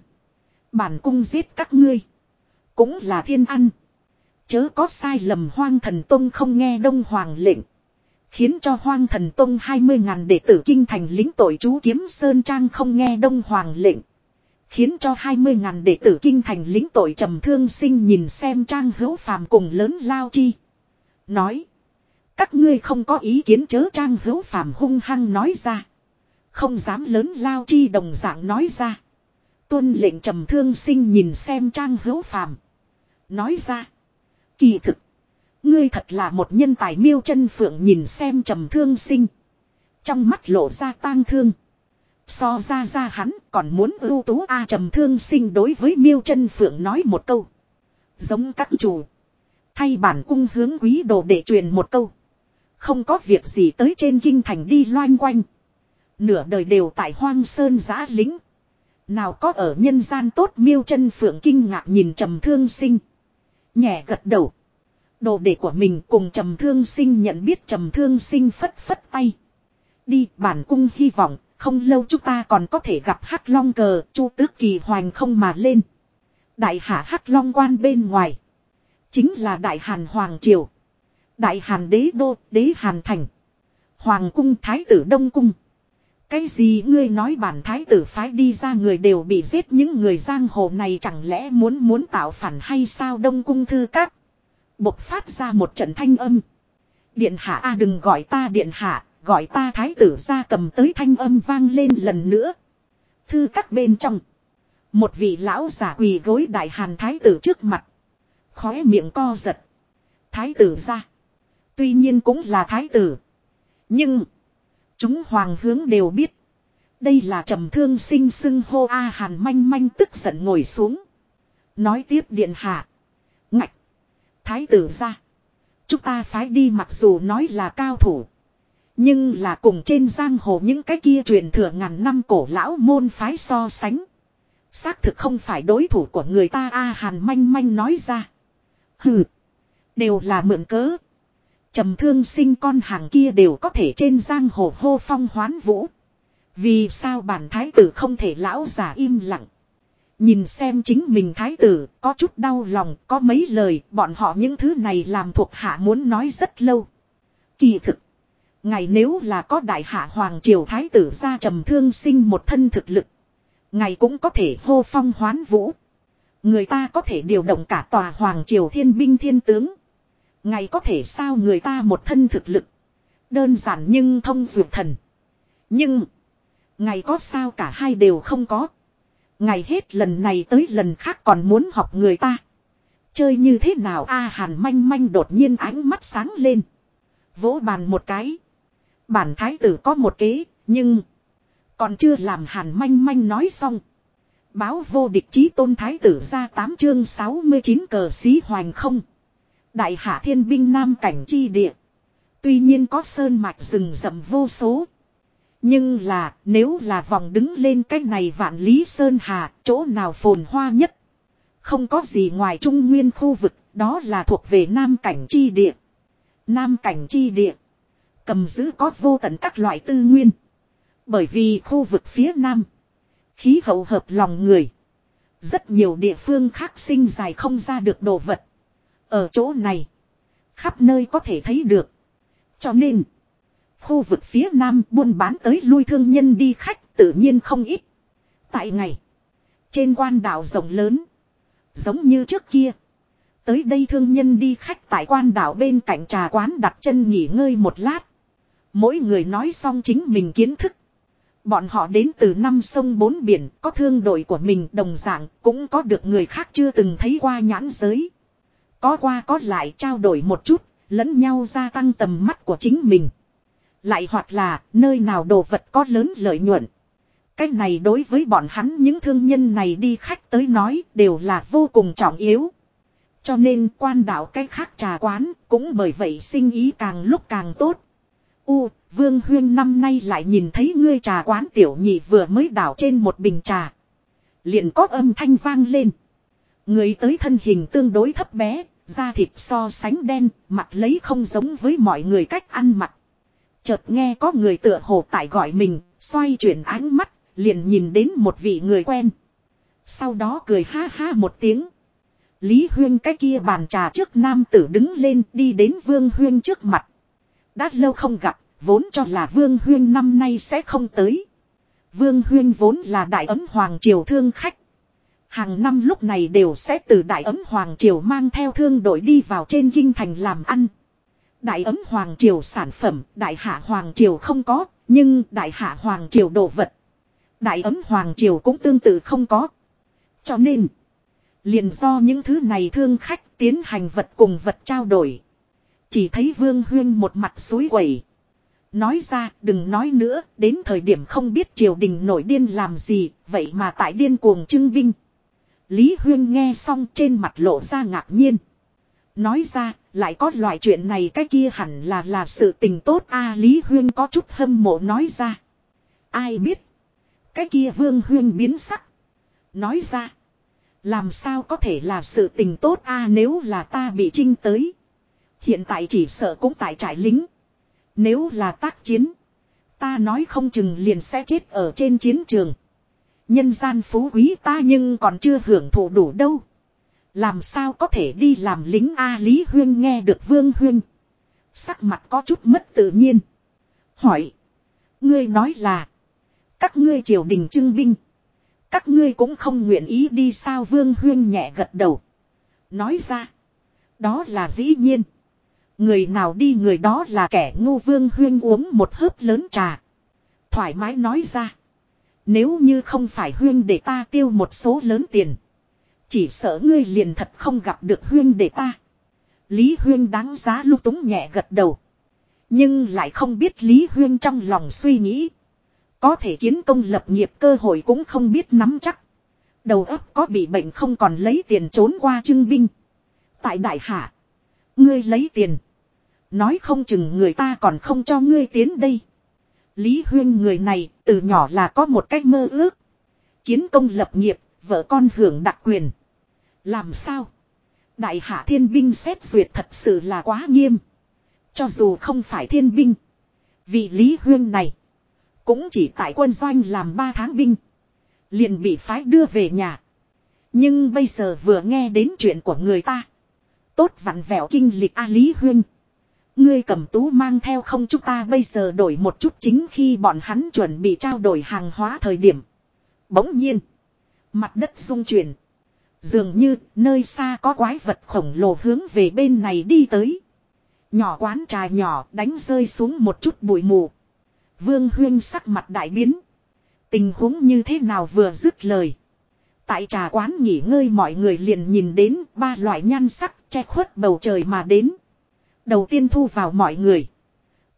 Bản cung giết các ngươi. Cũng là thiên ăn. Chớ có sai lầm hoang thần tông không nghe đông hoàng lệnh. Khiến cho hoang thần tông 20 ngàn đệ tử kinh thành lính tội chú kiếm Sơn Trang không nghe đông hoàng lệnh. Khiến cho 20 ngàn đệ tử kinh thành lính tội trầm thương sinh nhìn xem Trang hữu phàm cùng lớn lao chi. Nói. Các ngươi không có ý kiến chớ Trang hữu phàm hung hăng nói ra. Không dám lớn lao chi đồng dạng nói ra. Tuân lệnh trầm thương sinh nhìn xem Trang hữu phàm. Nói ra. Kỳ thực. Ngươi thật là một nhân tài miêu chân phượng nhìn xem trầm thương sinh. Trong mắt lộ ra tang thương. So ra ra hắn còn muốn ưu tú A trầm thương sinh đối với miêu chân phượng nói một câu. Giống các chủ. Thay bản cung hướng quý đồ để truyền một câu. Không có việc gì tới trên kinh thành đi loanh quanh. Nửa đời đều tại hoang sơn giã lính. Nào có ở nhân gian tốt miêu chân phượng kinh ngạc nhìn trầm thương sinh. Nhẹ gật đầu. Đồ đệ của mình cùng trầm thương sinh nhận biết trầm thương sinh phất phất tay. Đi, bản cung hy vọng, không lâu chúng ta còn có thể gặp hắc long cờ, chu tước kỳ hoành không mà lên. Đại hạ hắc long quan bên ngoài. Chính là đại hàn hoàng triều. Đại hàn đế đô, đế hàn thành. Hoàng cung thái tử đông cung. Cái gì ngươi nói bản thái tử phái đi ra người đều bị giết những người giang hồ này chẳng lẽ muốn muốn tạo phản hay sao đông cung thư các. Bộc phát ra một trận thanh âm. Điện hạ a đừng gọi ta điện hạ, gọi ta thái tử ra cầm tới thanh âm vang lên lần nữa. Thư các bên trong. Một vị lão giả quỳ gối đại hàn thái tử trước mặt. Khóe miệng co giật. Thái tử ra. Tuy nhiên cũng là thái tử. Nhưng. Chúng hoàng hướng đều biết. Đây là trầm thương sinh sưng hô A Hàn manh manh tức giận ngồi xuống. Nói tiếp điện hạ. Ngạch. Thái tử ra. Chúng ta phái đi mặc dù nói là cao thủ. Nhưng là cùng trên giang hồ những cái kia truyền thừa ngàn năm cổ lão môn phái so sánh. Xác thực không phải đối thủ của người ta A Hàn manh manh nói ra. Hừ. Đều là mượn cớ trầm thương sinh con hàng kia đều có thể trên giang hồ hô phong hoán vũ. Vì sao bản thái tử không thể lão giả im lặng. Nhìn xem chính mình thái tử, có chút đau lòng, có mấy lời, bọn họ những thứ này làm thuộc hạ muốn nói rất lâu. Kỳ thực. Ngày nếu là có đại hạ hoàng triều thái tử ra trầm thương sinh một thân thực lực. Ngày cũng có thể hô phong hoán vũ. Người ta có thể điều động cả tòa hoàng triều thiên binh thiên tướng. Ngày có thể sao người ta một thân thực lực. Đơn giản nhưng thông dược thần. Nhưng. Ngày có sao cả hai đều không có. Ngày hết lần này tới lần khác còn muốn học người ta. Chơi như thế nào a hàn manh manh đột nhiên ánh mắt sáng lên. Vỗ bàn một cái. Bản thái tử có một kế, nhưng. Còn chưa làm hàn manh manh nói xong. Báo vô địch chí tôn thái tử ra 8 chương 69 cờ xí hoành không. Đại hạ thiên binh nam cảnh chi địa. Tuy nhiên có sơn mạch rừng rậm vô số. Nhưng là, nếu là vòng đứng lên cách này vạn lý sơn hà, chỗ nào phồn hoa nhất. Không có gì ngoài trung nguyên khu vực, đó là thuộc về nam cảnh chi địa. Nam cảnh chi địa. Cầm giữ có vô tận các loại tư nguyên. Bởi vì khu vực phía nam. Khí hậu hợp lòng người. Rất nhiều địa phương khác sinh dài không ra được đồ vật. Ở chỗ này, khắp nơi có thể thấy được. Cho nên, khu vực phía nam buôn bán tới lui thương nhân đi khách tự nhiên không ít. Tại ngày, trên quan đảo rộng lớn, giống như trước kia. Tới đây thương nhân đi khách tại quan đảo bên cạnh trà quán đặt chân nghỉ ngơi một lát. Mỗi người nói xong chính mình kiến thức. Bọn họ đến từ năm sông bốn biển, có thương đội của mình đồng dạng, cũng có được người khác chưa từng thấy qua nhãn giới. Có qua có lại trao đổi một chút, lẫn nhau gia tăng tầm mắt của chính mình. Lại hoặc là nơi nào đồ vật có lớn lợi nhuận. Cách này đối với bọn hắn những thương nhân này đi khách tới nói đều là vô cùng trọng yếu. Cho nên quan đạo cách khác trà quán cũng bởi vậy sinh ý càng lúc càng tốt. U, Vương Huyên năm nay lại nhìn thấy ngươi trà quán tiểu nhị vừa mới đảo trên một bình trà. liền có âm thanh vang lên. Người tới thân hình tương đối thấp bé, da thịt so sánh đen, mặt lấy không giống với mọi người cách ăn mặc. Chợt nghe có người tựa hồ tại gọi mình, xoay chuyển ánh mắt, liền nhìn đến một vị người quen. Sau đó cười ha ha một tiếng. Lý Huyên cái kia bàn trà trước nam tử đứng lên đi đến Vương Huyên trước mặt. Đã lâu không gặp, vốn cho là Vương Huyên năm nay sẽ không tới. Vương Huyên vốn là đại ấm hoàng triều thương khách. Hàng năm lúc này đều sẽ từ Đại ấm Hoàng Triều mang theo thương đội đi vào trên kinh thành làm ăn. Đại ấm Hoàng Triều sản phẩm, Đại Hạ Hoàng Triều không có, nhưng Đại Hạ Hoàng Triều đồ vật. Đại ấm Hoàng Triều cũng tương tự không có. Cho nên, liền do những thứ này thương khách tiến hành vật cùng vật trao đổi. Chỉ thấy Vương Huyên một mặt suối quẩy. Nói ra đừng nói nữa, đến thời điểm không biết triều đình nổi điên làm gì, vậy mà tại điên cuồng trưng binh. Lý Huyên nghe xong trên mặt lộ ra ngạc nhiên. Nói ra, lại có loại chuyện này cái kia hẳn là là sự tình tốt a Lý Huyên có chút hâm mộ nói ra. Ai biết. Cái kia Vương Huyên biến sắc. Nói ra. Làm sao có thể là sự tình tốt a nếu là ta bị trinh tới. Hiện tại chỉ sợ cũng tại trại lính. Nếu là tác chiến. Ta nói không chừng liền sẽ chết ở trên chiến trường. Nhân gian phú quý ta nhưng còn chưa hưởng thụ đủ đâu. Làm sao có thể đi làm lính A Lý Huyên nghe được Vương Huyên. Sắc mặt có chút mất tự nhiên. Hỏi. Ngươi nói là. Các ngươi triều đình trưng binh. Các ngươi cũng không nguyện ý đi sao Vương Huyên nhẹ gật đầu. Nói ra. Đó là dĩ nhiên. Người nào đi người đó là kẻ ngu Vương Huyên uống một hớp lớn trà. Thoải mái nói ra. Nếu như không phải Huyên để ta tiêu một số lớn tiền. Chỉ sợ ngươi liền thật không gặp được Huyên để ta. Lý Huyên đáng giá lúc túng nhẹ gật đầu. Nhưng lại không biết Lý Huyên trong lòng suy nghĩ. Có thể kiến công lập nghiệp cơ hội cũng không biết nắm chắc. Đầu óc có bị bệnh không còn lấy tiền trốn qua trưng binh. Tại đại hạ. Ngươi lấy tiền. Nói không chừng người ta còn không cho ngươi tiến đây. Lý Huyên người này từ nhỏ là có một cách mơ ước. Kiến công lập nghiệp, vợ con hưởng đặc quyền. Làm sao? Đại hạ thiên binh xét duyệt thật sự là quá nghiêm. Cho dù không phải thiên binh. Vị Lý Huyên này. Cũng chỉ tại quân doanh làm 3 tháng binh. Liền bị phái đưa về nhà. Nhưng bây giờ vừa nghe đến chuyện của người ta. Tốt vặn vẹo kinh lịch A Lý Huyên. Ngươi cầm tú mang theo không chúng ta bây giờ đổi một chút chính khi bọn hắn chuẩn bị trao đổi hàng hóa thời điểm. Bỗng nhiên. Mặt đất rung chuyển. Dường như nơi xa có quái vật khổng lồ hướng về bên này đi tới. Nhỏ quán trà nhỏ đánh rơi xuống một chút bụi mù. Vương Huyên sắc mặt đại biến. Tình huống như thế nào vừa dứt lời. Tại trà quán nghỉ ngơi mọi người liền nhìn đến ba loại nhan sắc che khuất bầu trời mà đến. Đầu tiên thu vào mọi người.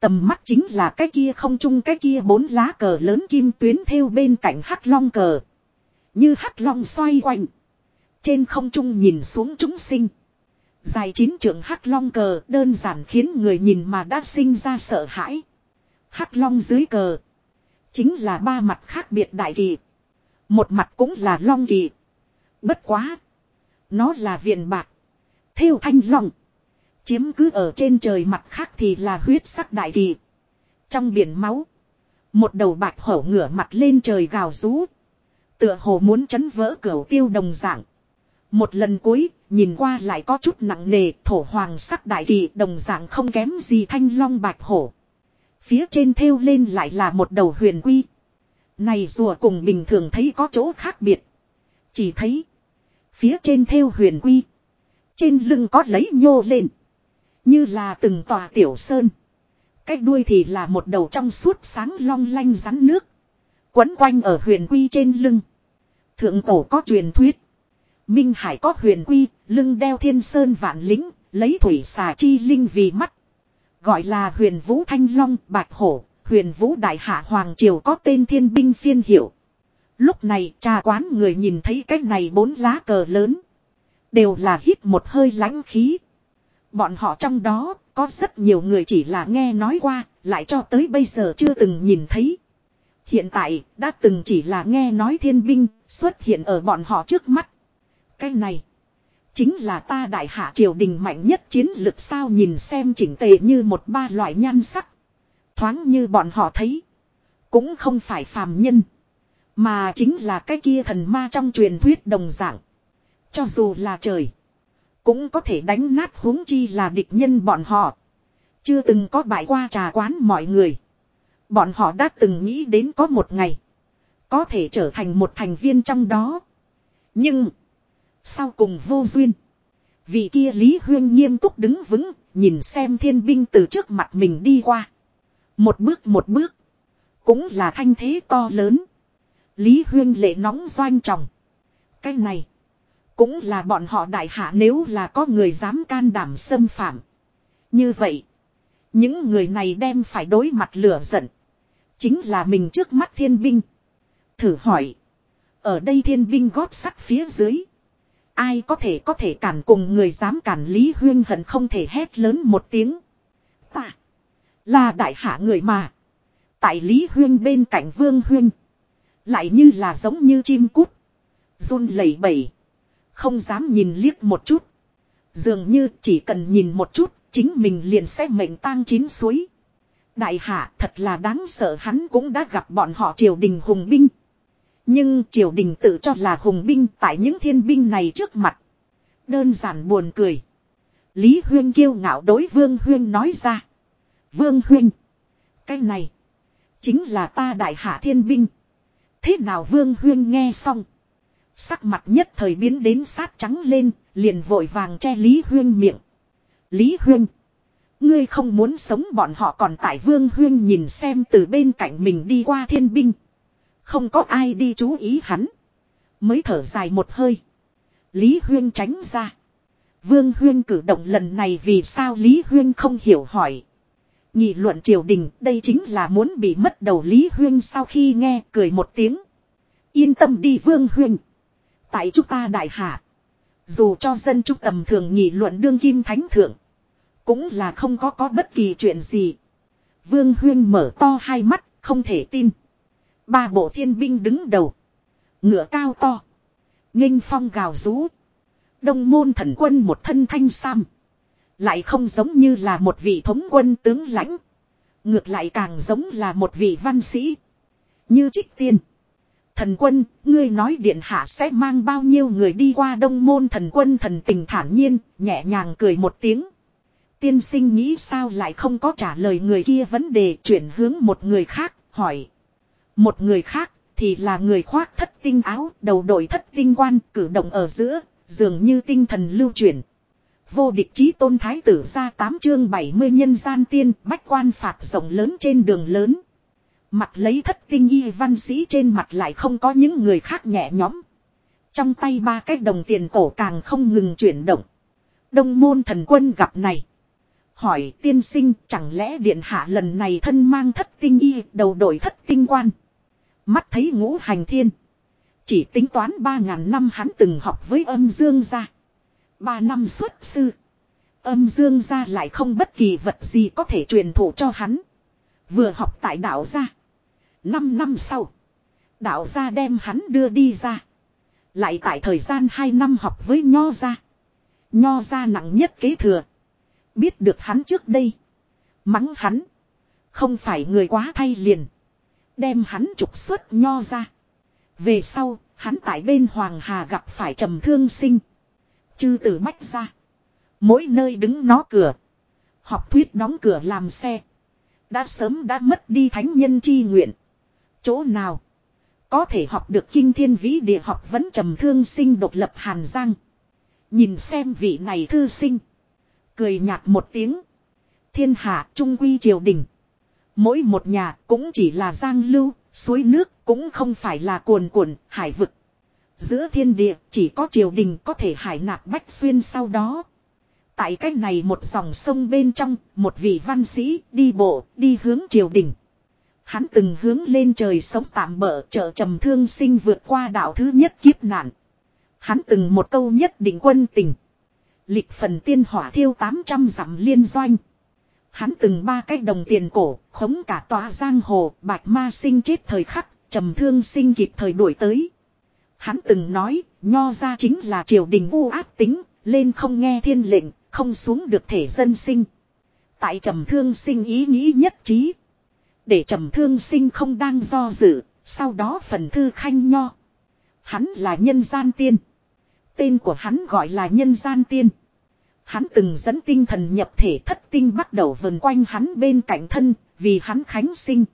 Tầm mắt chính là cái kia không chung cái kia bốn lá cờ lớn kim tuyến theo bên cạnh hắc long cờ. Như hắc long xoay quanh. Trên không trung nhìn xuống chúng sinh. Dài chín trưởng hắc long cờ đơn giản khiến người nhìn mà đã sinh ra sợ hãi. Hắc long dưới cờ. Chính là ba mặt khác biệt đại kỳ. Một mặt cũng là long kỳ. Bất quá. Nó là viện bạc. Theo thanh long. Chiếm cứ ở trên trời mặt khác thì là huyết sắc đại kỳ. Trong biển máu. Một đầu bạch hổ ngửa mặt lên trời gào rú. Tựa hồ muốn chấn vỡ cửa tiêu đồng dạng. Một lần cuối, nhìn qua lại có chút nặng nề, thổ hoàng sắc đại kỳ đồng dạng không kém gì thanh long bạch hổ. Phía trên thêu lên lại là một đầu huyền quy. Này rùa cùng bình thường thấy có chỗ khác biệt. Chỉ thấy, phía trên thêu huyền quy. Trên lưng có lấy nhô lên. Như là từng tòa tiểu sơn. Cách đuôi thì là một đầu trong suốt sáng long lanh rắn nước. Quấn quanh ở huyền quy trên lưng. Thượng cổ có truyền thuyết. Minh Hải có huyền quy, lưng đeo thiên sơn vạn lính, lấy thủy xà chi linh vì mắt. Gọi là huyền vũ thanh long bạch hổ, huyền vũ đại hạ hoàng triều có tên thiên binh phiên hiệu. Lúc này trà quán người nhìn thấy cái này bốn lá cờ lớn. Đều là hít một hơi lãnh khí. Bọn họ trong đó có rất nhiều người chỉ là nghe nói qua, lại cho tới bây giờ chưa từng nhìn thấy. Hiện tại đã từng chỉ là nghe nói thiên binh xuất hiện ở bọn họ trước mắt. Cái này. Chính là ta đại hạ triều đình mạnh nhất chiến lực sao nhìn xem chỉnh tề như một ba loại nhan sắc. Thoáng như bọn họ thấy. Cũng không phải phàm nhân. Mà chính là cái kia thần ma trong truyền thuyết đồng dạng. Cho dù là trời. Cũng có thể đánh nát huống chi là địch nhân bọn họ. Chưa từng có bại qua trà quán mọi người. Bọn họ đã từng nghĩ đến có một ngày. Có thể trở thành một thành viên trong đó. Nhưng. Sau cùng vô duyên. Vị kia Lý Huyên nghiêm túc đứng vững, nhìn xem thiên binh từ trước mặt mình đi qua. Một bước một bước. Cũng là thanh thế to lớn. Lý Huyên lệ nóng doanh trọng. Cái này. Cũng là bọn họ đại hạ nếu là có người dám can đảm xâm phạm. Như vậy. Những người này đem phải đối mặt lửa giận. Chính là mình trước mắt thiên binh. Thử hỏi. Ở đây thiên binh gót sắt phía dưới. Ai có thể có thể cản cùng người dám cản Lý Huyên hận không thể hét lớn một tiếng. Ta. Là đại hạ người mà. Tại Lý Huyên bên cạnh Vương Huyên. Lại như là giống như chim cút. run lẩy bẩy. Không dám nhìn liếc một chút. Dường như chỉ cần nhìn một chút, chính mình liền sẽ mệnh tang chín suối. Đại hạ, thật là đáng sợ, hắn cũng đã gặp bọn họ triều đình hùng binh. Nhưng triều đình tự cho là hùng binh tại những thiên binh này trước mặt. Đơn giản buồn cười. Lý Huyên kiêu ngạo đối Vương Huyên nói ra. Vương Huyên. Cái này. Chính là ta đại hạ thiên binh. Thế nào Vương Huyên nghe xong. Sắc mặt nhất thời biến đến sát trắng lên. Liền vội vàng che Lý Huyên miệng. Lý Huyên. Ngươi không muốn sống bọn họ còn tại Vương Huyên nhìn xem từ bên cạnh mình đi qua thiên binh. Không có ai đi chú ý hắn. Mới thở dài một hơi. Lý Huyên tránh ra. Vương Huyên cử động lần này vì sao Lý Huyên không hiểu hỏi. Nhị luận triều đình, đây chính là muốn bị mất đầu Lý Huyên sau khi nghe cười một tiếng. Yên tâm đi Vương Huyên. Tại chúng ta đại hạ. Dù cho dân chúng tầm thường nghị luận đương kim thánh thượng. Cũng là không có có bất kỳ chuyện gì. Vương Huyên mở to hai mắt, không thể tin. Ba bộ thiên binh đứng đầu. Ngựa cao to. nghênh phong gào rú. Đông môn thần quân một thân thanh sam. Lại không giống như là một vị thống quân tướng lãnh. Ngược lại càng giống là một vị văn sĩ. Như trích tiên. Thần quân, ngươi nói điện hạ sẽ mang bao nhiêu người đi qua đông môn thần quân thần tình thản nhiên, nhẹ nhàng cười một tiếng. Tiên sinh nghĩ sao lại không có trả lời người kia vấn đề chuyển hướng một người khác, hỏi. Một người khác, thì là người khoác thất tinh áo, đầu đội thất tinh quan, cử động ở giữa, dường như tinh thần lưu chuyển. Vô địch chí tôn thái tử ra 8 chương 70 nhân gian tiên, bách quan phạt rộng lớn trên đường lớn. Mặt lấy thất tinh y văn sĩ trên mặt lại không có những người khác nhẹ nhõm. Trong tay ba cái đồng tiền cổ càng không ngừng chuyển động. Đông môn thần quân gặp này. Hỏi tiên sinh, chẳng lẽ điện hạ lần này thân mang thất tinh y, đầu đội thất tinh quan. Mắt thấy ngũ hành thiên. Chỉ tính toán ba ngàn năm hắn từng học với âm dương gia. Ba năm xuất sư. Âm dương gia lại không bất kỳ vật gì có thể truyền thụ cho hắn. Vừa học tại đạo gia. Năm năm sau. Đạo gia đem hắn đưa đi ra. Lại tại thời gian hai năm học với nho gia. Nho gia nặng nhất kế thừa. Biết được hắn trước đây. Mắng hắn. Không phải người quá thay liền. Đem hắn trục xuất nho gia, Về sau, hắn tại bên Hoàng Hà gặp phải trầm thương sinh. Chư tử bách ra. Mỗi nơi đứng nó cửa. Học thuyết đóng cửa làm xe. Đã sớm đã mất đi thánh nhân chi nguyện. Chỗ nào? Có thể học được kinh thiên vĩ địa học vẫn trầm thương sinh độc lập Hàn Giang. Nhìn xem vị này thư sinh. Cười nhạt một tiếng. Thiên hạ trung quy triều đình. Mỗi một nhà cũng chỉ là giang lưu, suối nước cũng không phải là cuồn cuộn, hải vực. Giữa thiên địa chỉ có triều đình có thể hải nạp bách xuyên sau đó. Tại cách này một dòng sông bên trong, một vị văn sĩ đi bộ, đi hướng triều đình. Hắn từng hướng lên trời sống tạm bỡ trợ trầm thương sinh vượt qua đạo thứ nhất kiếp nạn. Hắn từng một câu nhất định quân tình. Lịch phần tiên hỏa thiêu 800 dặm liên doanh. Hắn từng ba cái đồng tiền cổ, khống cả tòa giang hồ, bạch ma sinh chết thời khắc, trầm thương sinh kịp thời đuổi tới. Hắn từng nói, nho ra chính là triều đình vu ác tính, lên không nghe thiên lệnh, không xuống được thể dân sinh. Tại trầm thương sinh ý nghĩ nhất trí. Để trầm thương sinh không đang do dự, sau đó phần thư khanh nho. Hắn là nhân gian tiên. Tên của hắn gọi là nhân gian tiên. Hắn từng dẫn tinh thần nhập thể thất tinh bắt đầu vần quanh hắn bên cạnh thân, vì hắn khánh sinh.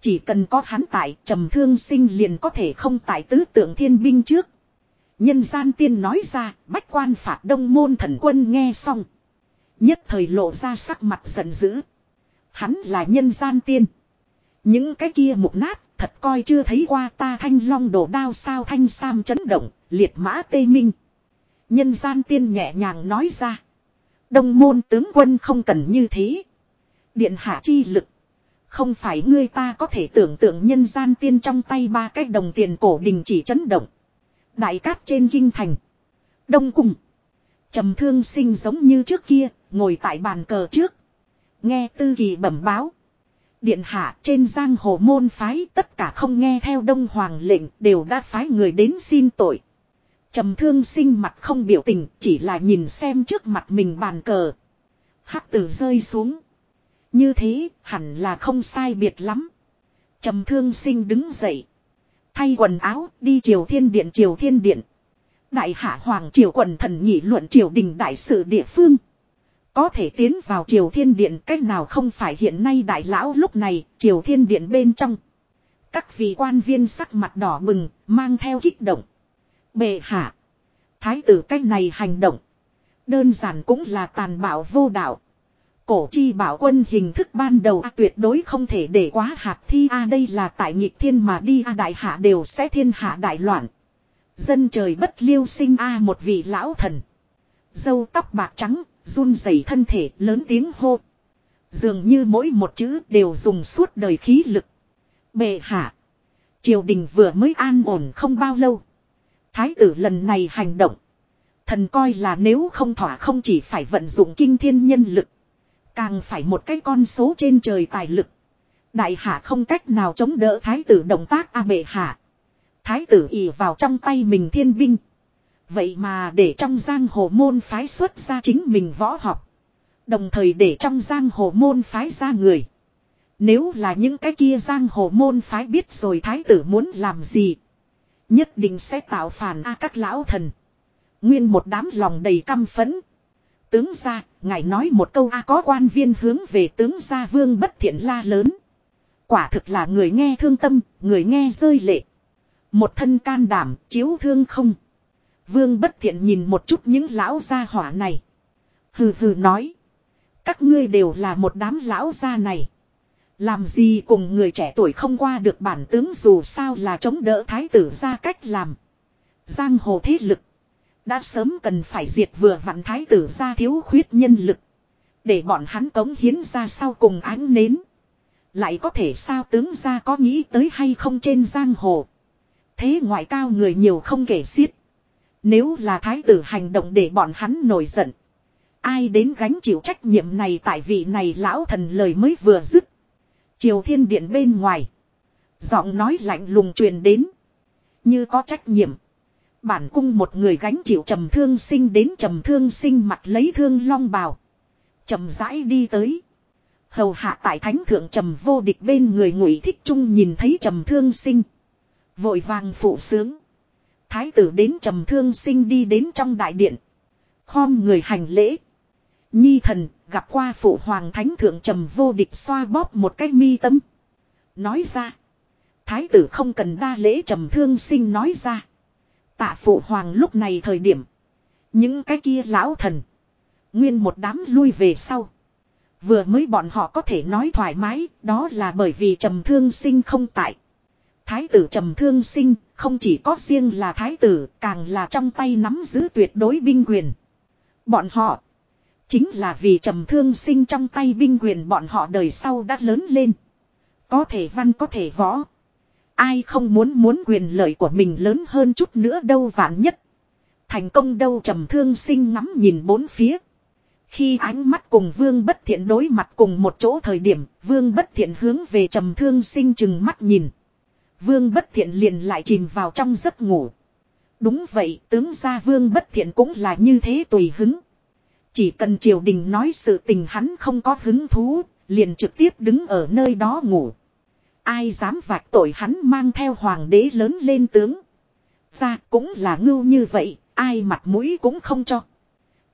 Chỉ cần có hắn tại trầm thương sinh liền có thể không tại tứ tượng thiên binh trước. Nhân gian tiên nói ra, bách quan phạt đông môn thần quân nghe xong. Nhất thời lộ ra sắc mặt giận dữ. Hắn là nhân gian tiên. Những cái kia mục nát, thật coi chưa thấy qua ta thanh long đổ đao sao thanh sam chấn động, liệt mã tê minh. Nhân gian tiên nhẹ nhàng nói ra. Đông môn tướng quân không cần như thế. Điện hạ chi lực. Không phải ngươi ta có thể tưởng tượng nhân gian tiên trong tay ba cái đồng tiền cổ đình chỉ chấn động. Đại cát trên kinh thành. Đông cùng trầm thương sinh giống như trước kia, ngồi tại bàn cờ trước. Nghe tư kỳ bẩm báo. Điện hạ trên giang hồ môn phái tất cả không nghe theo đông hoàng lệnh đều đã phái người đến xin tội trầm thương sinh mặt không biểu tình, chỉ là nhìn xem trước mặt mình bàn cờ Hắc tử rơi xuống. Như thế, hẳn là không sai biệt lắm. trầm thương sinh đứng dậy. Thay quần áo, đi triều thiên điện, triều thiên điện. Đại hạ hoàng triều quần thần nghị luận triều đình đại sự địa phương. Có thể tiến vào triều thiên điện cách nào không phải hiện nay đại lão lúc này triều thiên điện bên trong. Các vị quan viên sắc mặt đỏ bừng, mang theo kích động. Bệ hạ. Thái tử cách này hành động. Đơn giản cũng là tàn bạo vô đạo. Cổ chi bảo quân hình thức ban đầu à, tuyệt đối không thể để quá hạt thi a đây là tại nghịch thiên mà đi a đại hạ đều sẽ thiên hạ đại loạn. Dân trời bất liêu sinh a một vị lão thần. Dâu tóc bạc trắng, run rẩy thân thể lớn tiếng hô. Dường như mỗi một chữ đều dùng suốt đời khí lực. Bệ hạ. Triều đình vừa mới an ổn không bao lâu. Thái tử lần này hành động. Thần coi là nếu không thỏa không chỉ phải vận dụng kinh thiên nhân lực. Càng phải một cái con số trên trời tài lực. Đại hạ không cách nào chống đỡ thái tử động tác a bệ hạ. Thái tử ỉ vào trong tay mình thiên binh. Vậy mà để trong giang hồ môn phái xuất ra chính mình võ học. Đồng thời để trong giang hồ môn phái ra người. Nếu là những cái kia giang hồ môn phái biết rồi thái tử muốn làm gì. Nhất định sẽ tạo phản a các lão thần. Nguyên một đám lòng đầy căm phẫn. Tướng ra, ngài nói một câu a có quan viên hướng về tướng gia vương bất thiện la lớn. Quả thực là người nghe thương tâm, người nghe rơi lệ. Một thân can đảm, chiếu thương không. Vương bất thiện nhìn một chút những lão gia hỏa này. Hừ hừ nói. Các ngươi đều là một đám lão gia này. Làm gì cùng người trẻ tuổi không qua được bản tướng dù sao là chống đỡ thái tử ra cách làm. Giang hồ thế lực. Đã sớm cần phải diệt vừa vặn thái tử ra thiếu khuyết nhân lực. Để bọn hắn cống hiến ra sau cùng ánh nến. Lại có thể sao tướng ra có nghĩ tới hay không trên giang hồ. Thế ngoại cao người nhiều không kể xiết. Nếu là thái tử hành động để bọn hắn nổi giận. Ai đến gánh chịu trách nhiệm này tại vị này lão thần lời mới vừa dứt. Triều thiên điện bên ngoài. Giọng nói lạnh lùng truyền đến. Như có trách nhiệm. Bản cung một người gánh chịu trầm thương sinh đến trầm thương sinh mặt lấy thương long bào. trầm rãi đi tới. Hầu hạ tại thánh thượng trầm vô địch bên người ngụy thích trung nhìn thấy trầm thương sinh. Vội vàng phụ sướng. Thái tử đến trầm thương sinh đi đến trong đại điện. Khom người hành lễ. Nhi thần, gặp qua phụ hoàng thánh thượng trầm vô địch xoa bóp một cái mi tâm. Nói ra. Thái tử không cần đa lễ trầm thương sinh nói ra. Tạ phụ hoàng lúc này thời điểm. Những cái kia lão thần. Nguyên một đám lui về sau. Vừa mới bọn họ có thể nói thoải mái. Đó là bởi vì trầm thương sinh không tại. Thái tử trầm thương sinh không chỉ có riêng là thái tử càng là trong tay nắm giữ tuyệt đối binh quyền. Bọn họ chính là vì trầm thương sinh trong tay binh quyền bọn họ đời sau đã lớn lên. Có thể văn có thể võ. Ai không muốn muốn quyền lợi của mình lớn hơn chút nữa đâu vạn nhất. Thành công đâu trầm thương sinh ngắm nhìn bốn phía. Khi ánh mắt cùng vương bất thiện đối mặt cùng một chỗ thời điểm, vương bất thiện hướng về trầm thương sinh chừng mắt nhìn. Vương bất thiện liền lại chìm vào trong giấc ngủ. Đúng vậy, tướng gia vương bất thiện cũng là như thế tùy hứng. Chỉ cần triều đình nói sự tình hắn không có hứng thú, liền trực tiếp đứng ở nơi đó ngủ. Ai dám vạch tội hắn mang theo hoàng đế lớn lên tướng. Ra cũng là ngưu như vậy, ai mặt mũi cũng không cho.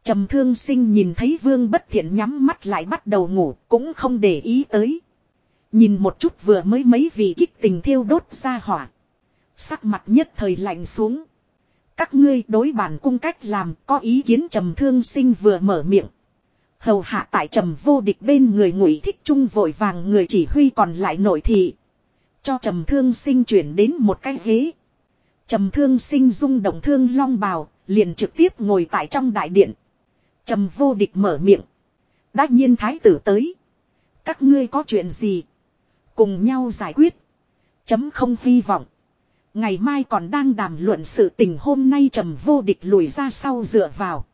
Trầm thương sinh nhìn thấy vương bất thiện nhắm mắt lại bắt đầu ngủ, cũng không để ý tới. Nhìn một chút vừa mới mấy vị kích tình thiêu đốt ra hỏa. Sắc mặt nhất thời lạnh xuống. Các ngươi đối bản cung cách làm có ý kiến trầm thương sinh vừa mở miệng. Hầu hạ tại trầm vô địch bên người ngụy thích trung vội vàng người chỉ huy còn lại nội thị. Cho trầm thương sinh chuyển đến một cái ghế. Trầm thương sinh rung động thương long bào, liền trực tiếp ngồi tại trong đại điện. Trầm vô địch mở miệng. Đắc nhiên thái tử tới. Các ngươi có chuyện gì? Cùng nhau giải quyết. Chấm không hy vọng. Ngày mai còn đang đàm luận sự tình hôm nay trầm vô địch lùi ra sau dựa vào.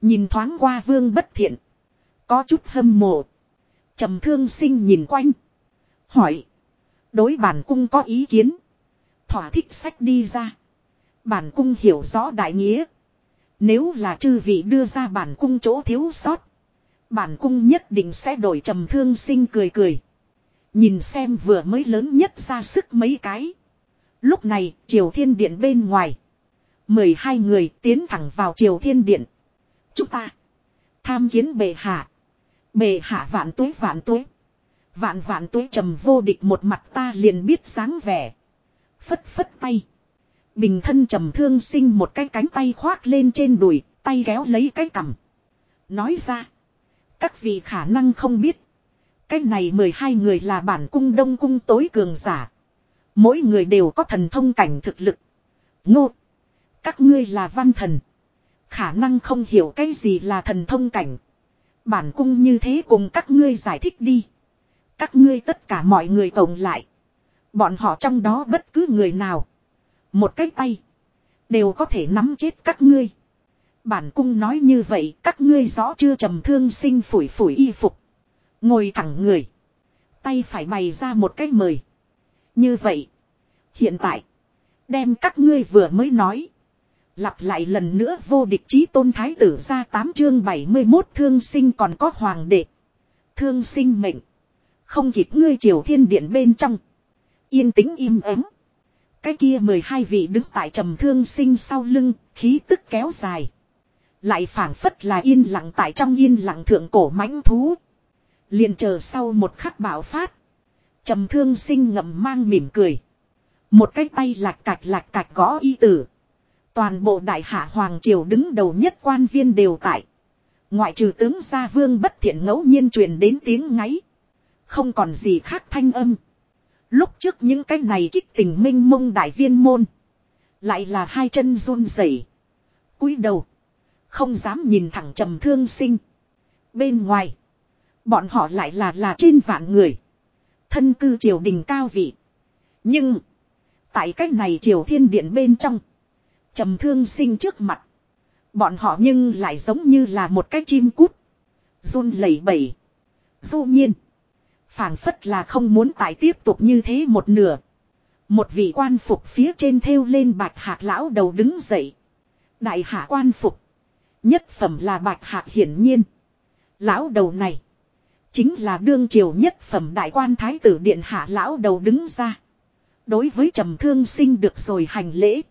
Nhìn thoáng qua vương bất thiện. Có chút hâm mộ. Trầm thương sinh nhìn quanh. Hỏi. Đối bản cung có ý kiến. Thỏa thích sách đi ra. Bản cung hiểu rõ đại nghĩa. Nếu là chư vị đưa ra bản cung chỗ thiếu sót. Bản cung nhất định sẽ đổi trầm thương sinh cười cười. Nhìn xem vừa mới lớn nhất ra sức mấy cái. Lúc này, triều thiên điện bên ngoài. mười hai người tiến thẳng vào triều thiên điện. Chúng ta. Tham kiến bệ hạ. Bệ hạ vạn tuế vạn tuế. Vạn vạn tuế trầm vô địch một mặt ta liền biết sáng vẻ. Phất phất tay. Bình thân trầm thương sinh một cái cánh tay khoác lên trên đùi, tay kéo lấy cái cằm. Nói ra. Các vị khả năng không biết. Cái này 12 người là bản cung đông cung tối cường giả. Mỗi người đều có thần thông cảnh thực lực. Ngô. Các ngươi là văn thần. Khả năng không hiểu cái gì là thần thông cảnh. Bản cung như thế cùng các ngươi giải thích đi. Các ngươi tất cả mọi người tổng lại. Bọn họ trong đó bất cứ người nào. Một cái tay. Đều có thể nắm chết các ngươi. Bản cung nói như vậy, các ngươi rõ chưa trầm thương sinh phủi phủi y phục. Ngồi thẳng người. Tay phải bày ra một cái mời. Như vậy. Hiện tại. Đem các ngươi vừa mới nói. Lặp lại lần nữa vô địch chí tôn thái tử ra 8 chương 71 thương sinh còn có hoàng đệ. Thương sinh mệnh. Không kịp ngươi triều thiên điện bên trong. Yên tĩnh im ắng. Cái kia 12 vị đứng tại trầm thương sinh sau lưng, khí tức kéo dài. Lại phảng phất là yên lặng tại trong yên lặng thượng cổ mãnh thú liền chờ sau một khắc bạo phát. trầm thương sinh ngậm mang mỉm cười. Một cái tay lạc cạch lạc cạch gõ y tử. Toàn bộ đại hạ hoàng triều đứng đầu nhất quan viên đều tại. Ngoại trừ tướng gia vương bất thiện ngẫu nhiên truyền đến tiếng ngáy. Không còn gì khác thanh âm. Lúc trước những cái này kích tình minh mông đại viên môn. Lại là hai chân run rẩy cúi đầu. Không dám nhìn thẳng trầm thương sinh. Bên ngoài. Bọn họ lại là là trên vạn người. Thân cư triều đình cao vị. Nhưng. Tại cách này triều thiên điện bên trong. Trầm thương sinh trước mặt. Bọn họ nhưng lại giống như là một cái chim cút. Run lẩy bẩy. Du nhiên phảng phất là không muốn tại tiếp tục như thế một nửa. Một vị quan phục phía trên thêu lên bạch hạc lão đầu đứng dậy. Đại hạ quan phục. Nhất phẩm là bạch hạc hiển nhiên. Lão đầu này. Chính là đương triều nhất phẩm đại quan thái tử điện hạ lão đầu đứng ra. Đối với trầm thương sinh được rồi hành lễ.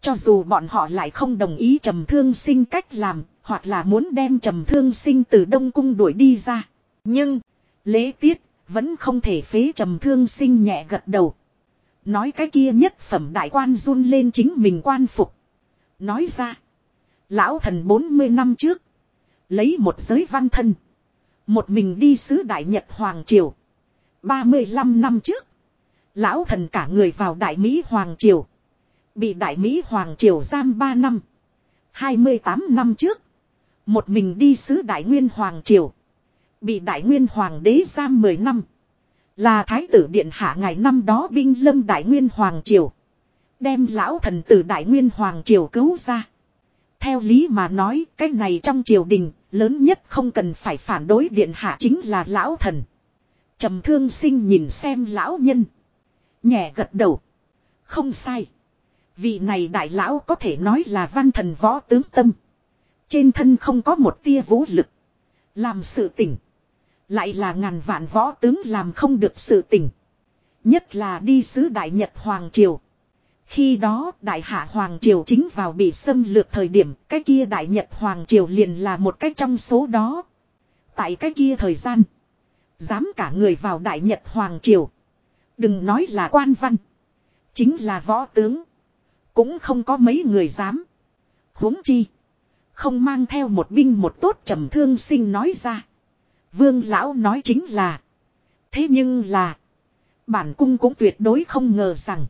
Cho dù bọn họ lại không đồng ý trầm thương sinh cách làm, hoặc là muốn đem trầm thương sinh từ Đông Cung đuổi đi ra. Nhưng, Lễ tiết, vẫn không thể phế trầm thương sinh nhẹ gật đầu. Nói cái kia nhất phẩm đại quan run lên chính mình quan phục. Nói ra. Lão thần 40 năm trước. Lấy một giới văn thân. Một mình đi sứ đại nhật Hoàng Triều. 35 năm trước. Lão thần cả người vào đại Mỹ Hoàng Triều. Bị đại Mỹ Hoàng Triều giam 3 năm. 28 năm trước. Một mình đi sứ đại Nguyên Hoàng Triều. Bị đại nguyên hoàng đế giam 10 năm. Là thái tử điện hạ ngày năm đó binh lâm đại nguyên hoàng triều. Đem lão thần từ đại nguyên hoàng triều cứu ra. Theo lý mà nói, cái này trong triều đình, lớn nhất không cần phải phản đối điện hạ chính là lão thần. trầm thương sinh nhìn xem lão nhân. Nhẹ gật đầu. Không sai. Vị này đại lão có thể nói là văn thần võ tướng tâm. Trên thân không có một tia vũ lực. Làm sự tỉnh. Lại là ngàn vạn võ tướng làm không được sự tình. Nhất là đi sứ Đại Nhật Hoàng Triều. Khi đó, Đại Hạ Hoàng Triều chính vào bị xâm lược thời điểm, cái kia Đại Nhật Hoàng Triều liền là một cách trong số đó. Tại cái kia thời gian. Dám cả người vào Đại Nhật Hoàng Triều. Đừng nói là quan văn. Chính là võ tướng. Cũng không có mấy người dám. huống chi. Không mang theo một binh một tốt trầm thương sinh nói ra. Vương lão nói chính là. Thế nhưng là. Bản cung cũng tuyệt đối không ngờ rằng.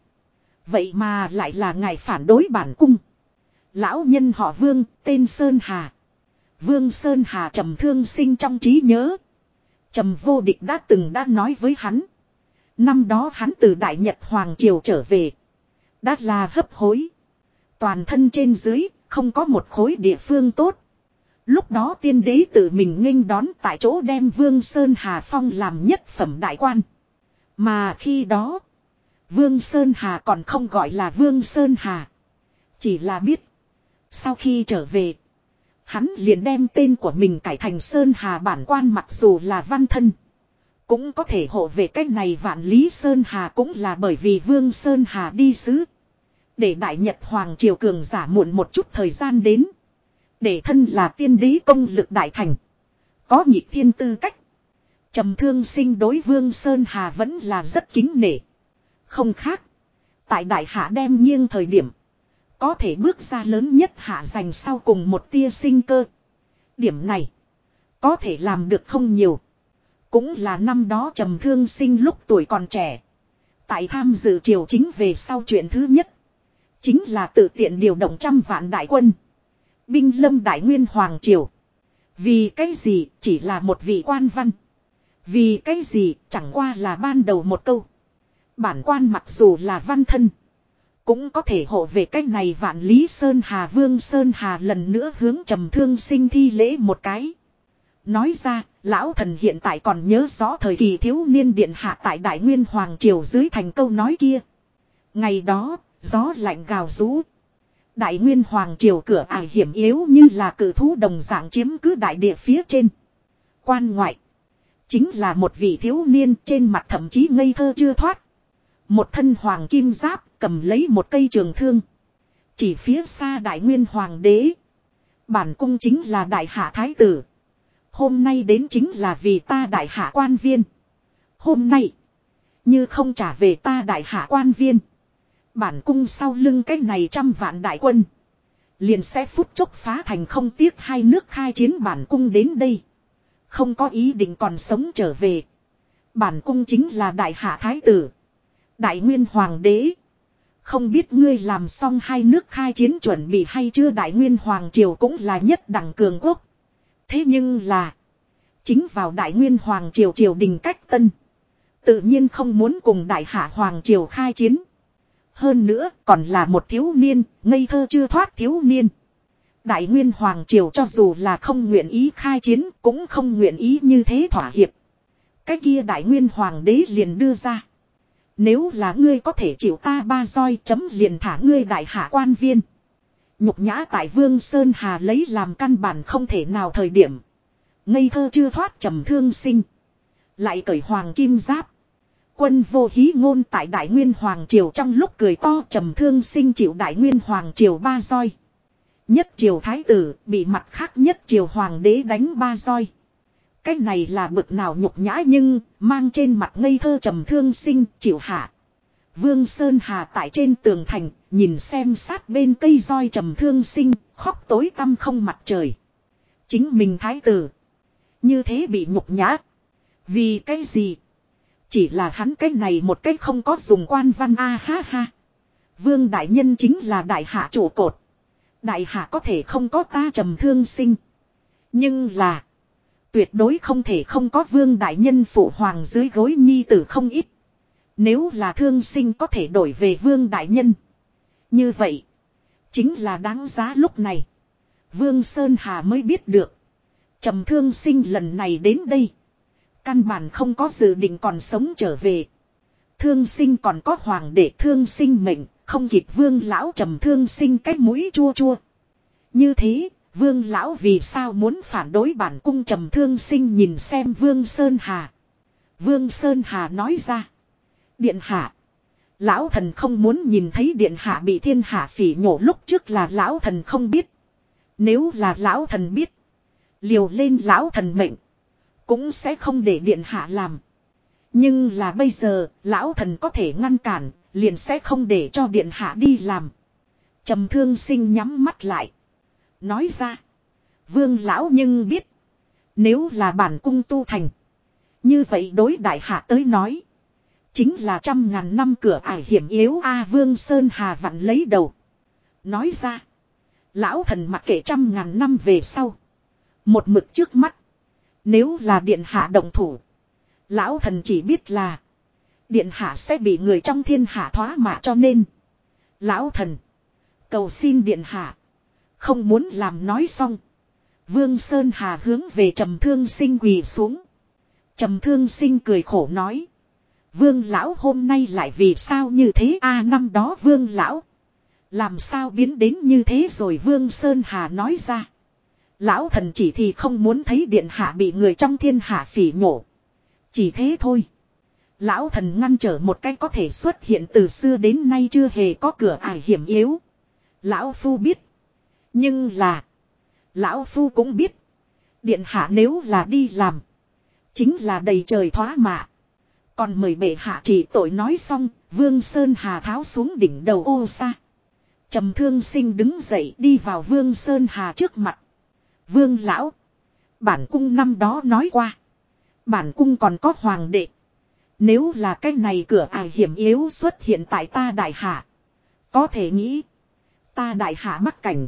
Vậy mà lại là ngài phản đối bản cung. Lão nhân họ Vương, tên Sơn Hà. Vương Sơn Hà trầm thương sinh trong trí nhớ. Trầm vô địch đã từng đã nói với hắn. Năm đó hắn từ Đại Nhật Hoàng Triều trở về. Đã là hấp hối. Toàn thân trên dưới, không có một khối địa phương tốt. Lúc đó tiên đế tự mình nghênh đón tại chỗ đem Vương Sơn Hà Phong làm nhất phẩm đại quan. Mà khi đó, Vương Sơn Hà còn không gọi là Vương Sơn Hà. Chỉ là biết, sau khi trở về, Hắn liền đem tên của mình cải thành Sơn Hà bản quan mặc dù là văn thân. Cũng có thể hộ về cách này vạn lý Sơn Hà cũng là bởi vì Vương Sơn Hà đi sứ. Để Đại Nhật Hoàng Triều Cường giả muộn một chút thời gian đến. Để thân là tiên đế công lực đại thành. Có nhịp thiên tư cách. trầm thương sinh đối Vương Sơn Hà vẫn là rất kính nể. Không khác. Tại Đại Hạ đem nghiêng thời điểm. Có thể bước ra lớn nhất hạ dành sau cùng một tia sinh cơ. Điểm này. Có thể làm được không nhiều. Cũng là năm đó trầm thương sinh lúc tuổi còn trẻ. Tại tham dự triều chính về sau chuyện thứ nhất. Chính là tự tiện điều động trăm vạn đại quân. Binh lâm đại nguyên hoàng triều. Vì cái gì chỉ là một vị quan văn. Vì cái gì chẳng qua là ban đầu một câu. Bản quan mặc dù là văn thân. Cũng có thể hộ về cách này vạn lý Sơn Hà Vương Sơn Hà lần nữa hướng trầm thương sinh thi lễ một cái. Nói ra, lão thần hiện tại còn nhớ rõ thời kỳ thiếu niên điện hạ tại Đại Nguyên Hoàng Triều dưới thành câu nói kia. Ngày đó, gió lạnh gào rú. Đại Nguyên Hoàng Triều cửa ải hiểm yếu như là cử thú đồng dạng chiếm cứ đại địa phía trên. Quan ngoại. Chính là một vị thiếu niên trên mặt thậm chí ngây thơ chưa thoát. Một thân hoàng kim giáp cầm lấy một cây trường thương. Chỉ phía xa đại nguyên hoàng đế. Bản cung chính là đại hạ thái tử. Hôm nay đến chính là vì ta đại hạ quan viên. Hôm nay. Như không trả về ta đại hạ quan viên. Bản cung sau lưng cái này trăm vạn đại quân. Liền sẽ phút chốc phá thành không tiếc hai nước khai chiến bản cung đến đây. Không có ý định còn sống trở về. Bản cung chính là đại hạ thái tử. Đại nguyên hoàng đế. Không biết ngươi làm xong hai nước khai chiến chuẩn bị hay chưa đại nguyên hoàng triều cũng là nhất đẳng cường quốc. Thế nhưng là. Chính vào đại nguyên hoàng triều triều đình cách tân. Tự nhiên không muốn cùng đại hạ hoàng triều khai chiến. Hơn nữa còn là một thiếu niên, ngây thơ chưa thoát thiếu niên. Đại nguyên hoàng triều cho dù là không nguyện ý khai chiến cũng không nguyện ý như thế thỏa hiệp. Cái kia đại nguyên hoàng đế liền đưa ra. Nếu là ngươi có thể chịu ta ba roi chấm liền thả ngươi đại hạ quan viên. Nhục nhã tại Vương Sơn Hà lấy làm căn bản không thể nào thời điểm. Ngây thơ chưa thoát trầm thương sinh. Lại cởi hoàng kim giáp. Quân vô hí ngôn tại Đại Nguyên Hoàng Triều trong lúc cười to trầm thương sinh chịu Đại Nguyên Hoàng Triều ba roi. Nhất triều thái tử bị mặt khác nhất triều hoàng đế đánh ba roi. Cái này là bực nào nhục nhã nhưng mang trên mặt ngây thơ trầm thương sinh, chịu hạ. Vương Sơn Hà tại trên tường thành, nhìn xem sát bên cây roi trầm thương sinh, khóc tối tăm không mặt trời. Chính mình thái tử. Như thế bị nhục nhã. Vì cái gì? Chỉ là hắn cái này một cách không có dùng quan văn a ha ha. Vương đại nhân chính là đại hạ trụ cột. Đại hạ có thể không có ta trầm thương sinh. Nhưng là. Tuyệt đối không thể không có vương đại nhân phụ hoàng dưới gối nhi tử không ít. Nếu là thương sinh có thể đổi về vương đại nhân. Như vậy. Chính là đáng giá lúc này. Vương Sơn Hà mới biết được. trầm thương sinh lần này đến đây. Căn bản không có dự định còn sống trở về. Thương sinh còn có hoàng để thương sinh mệnh. Không kịp vương lão trầm thương sinh cái mũi chua chua. Như thế Vương lão vì sao muốn phản đối bản cung trầm thương sinh nhìn xem Vương Sơn Hà. Vương Sơn Hà nói ra. Điện hạ. Lão thần không muốn nhìn thấy điện hạ bị thiên hạ phỉ nhổ lúc trước là lão thần không biết. Nếu là lão thần biết. Liều lên lão thần mệnh. Cũng sẽ không để điện hạ làm. Nhưng là bây giờ, lão thần có thể ngăn cản, liền sẽ không để cho điện hạ đi làm. Trầm thương sinh nhắm mắt lại. Nói ra. Vương lão nhưng biết. Nếu là bản cung tu thành. Như vậy đối đại hạ tới nói. Chính là trăm ngàn năm cửa ải hiểm yếu A Vương Sơn Hà vặn lấy đầu. Nói ra. Lão thần mặc kệ trăm ngàn năm về sau. Một mực trước mắt. Nếu là điện hạ động thủ. Lão thần chỉ biết là. Điện hạ sẽ bị người trong thiên hạ thoá mạ cho nên. Lão thần. Cầu xin điện hạ. Không muốn làm nói xong. Vương Sơn Hà hướng về trầm thương sinh quỳ xuống. Trầm thương sinh cười khổ nói. Vương lão hôm nay lại vì sao như thế a, năm đó vương lão. Làm sao biến đến như thế rồi Vương Sơn Hà nói ra. Lão thần chỉ thì không muốn thấy điện hạ bị người trong thiên hạ phỉ nhổ. Chỉ thế thôi. Lão thần ngăn trở một cách có thể xuất hiện từ xưa đến nay chưa hề có cửa ải hiểm yếu. Lão Phu biết. Nhưng là. Lão Phu cũng biết. Điện hạ nếu là đi làm. Chính là đầy trời thoá mạ. Còn mời bệ hạ chỉ tội nói xong. Vương Sơn Hà tháo xuống đỉnh đầu ô xa. trầm thương sinh đứng dậy đi vào Vương Sơn Hà trước mặt. Vương lão. Bản cung năm đó nói qua. Bản cung còn có hoàng đệ. Nếu là cái này cửa ải hiểm yếu xuất hiện tại ta đại hạ. Có thể nghĩ. Ta đại hạ mắc cảnh.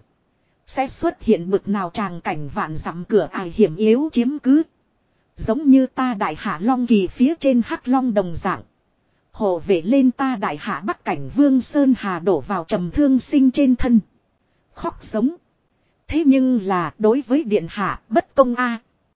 Sẽ xuất hiện bực nào tràng cảnh vạn dặm cửa ải hiểm yếu chiếm cứ. Giống như ta đại hạ long kỳ phía trên hắc long đồng dạng. Hộ vệ lên ta đại hạ bắc cảnh vương sơn hà đổ vào trầm thương sinh trên thân. Khóc giống. Thế nhưng là đối với điện hạ bất công a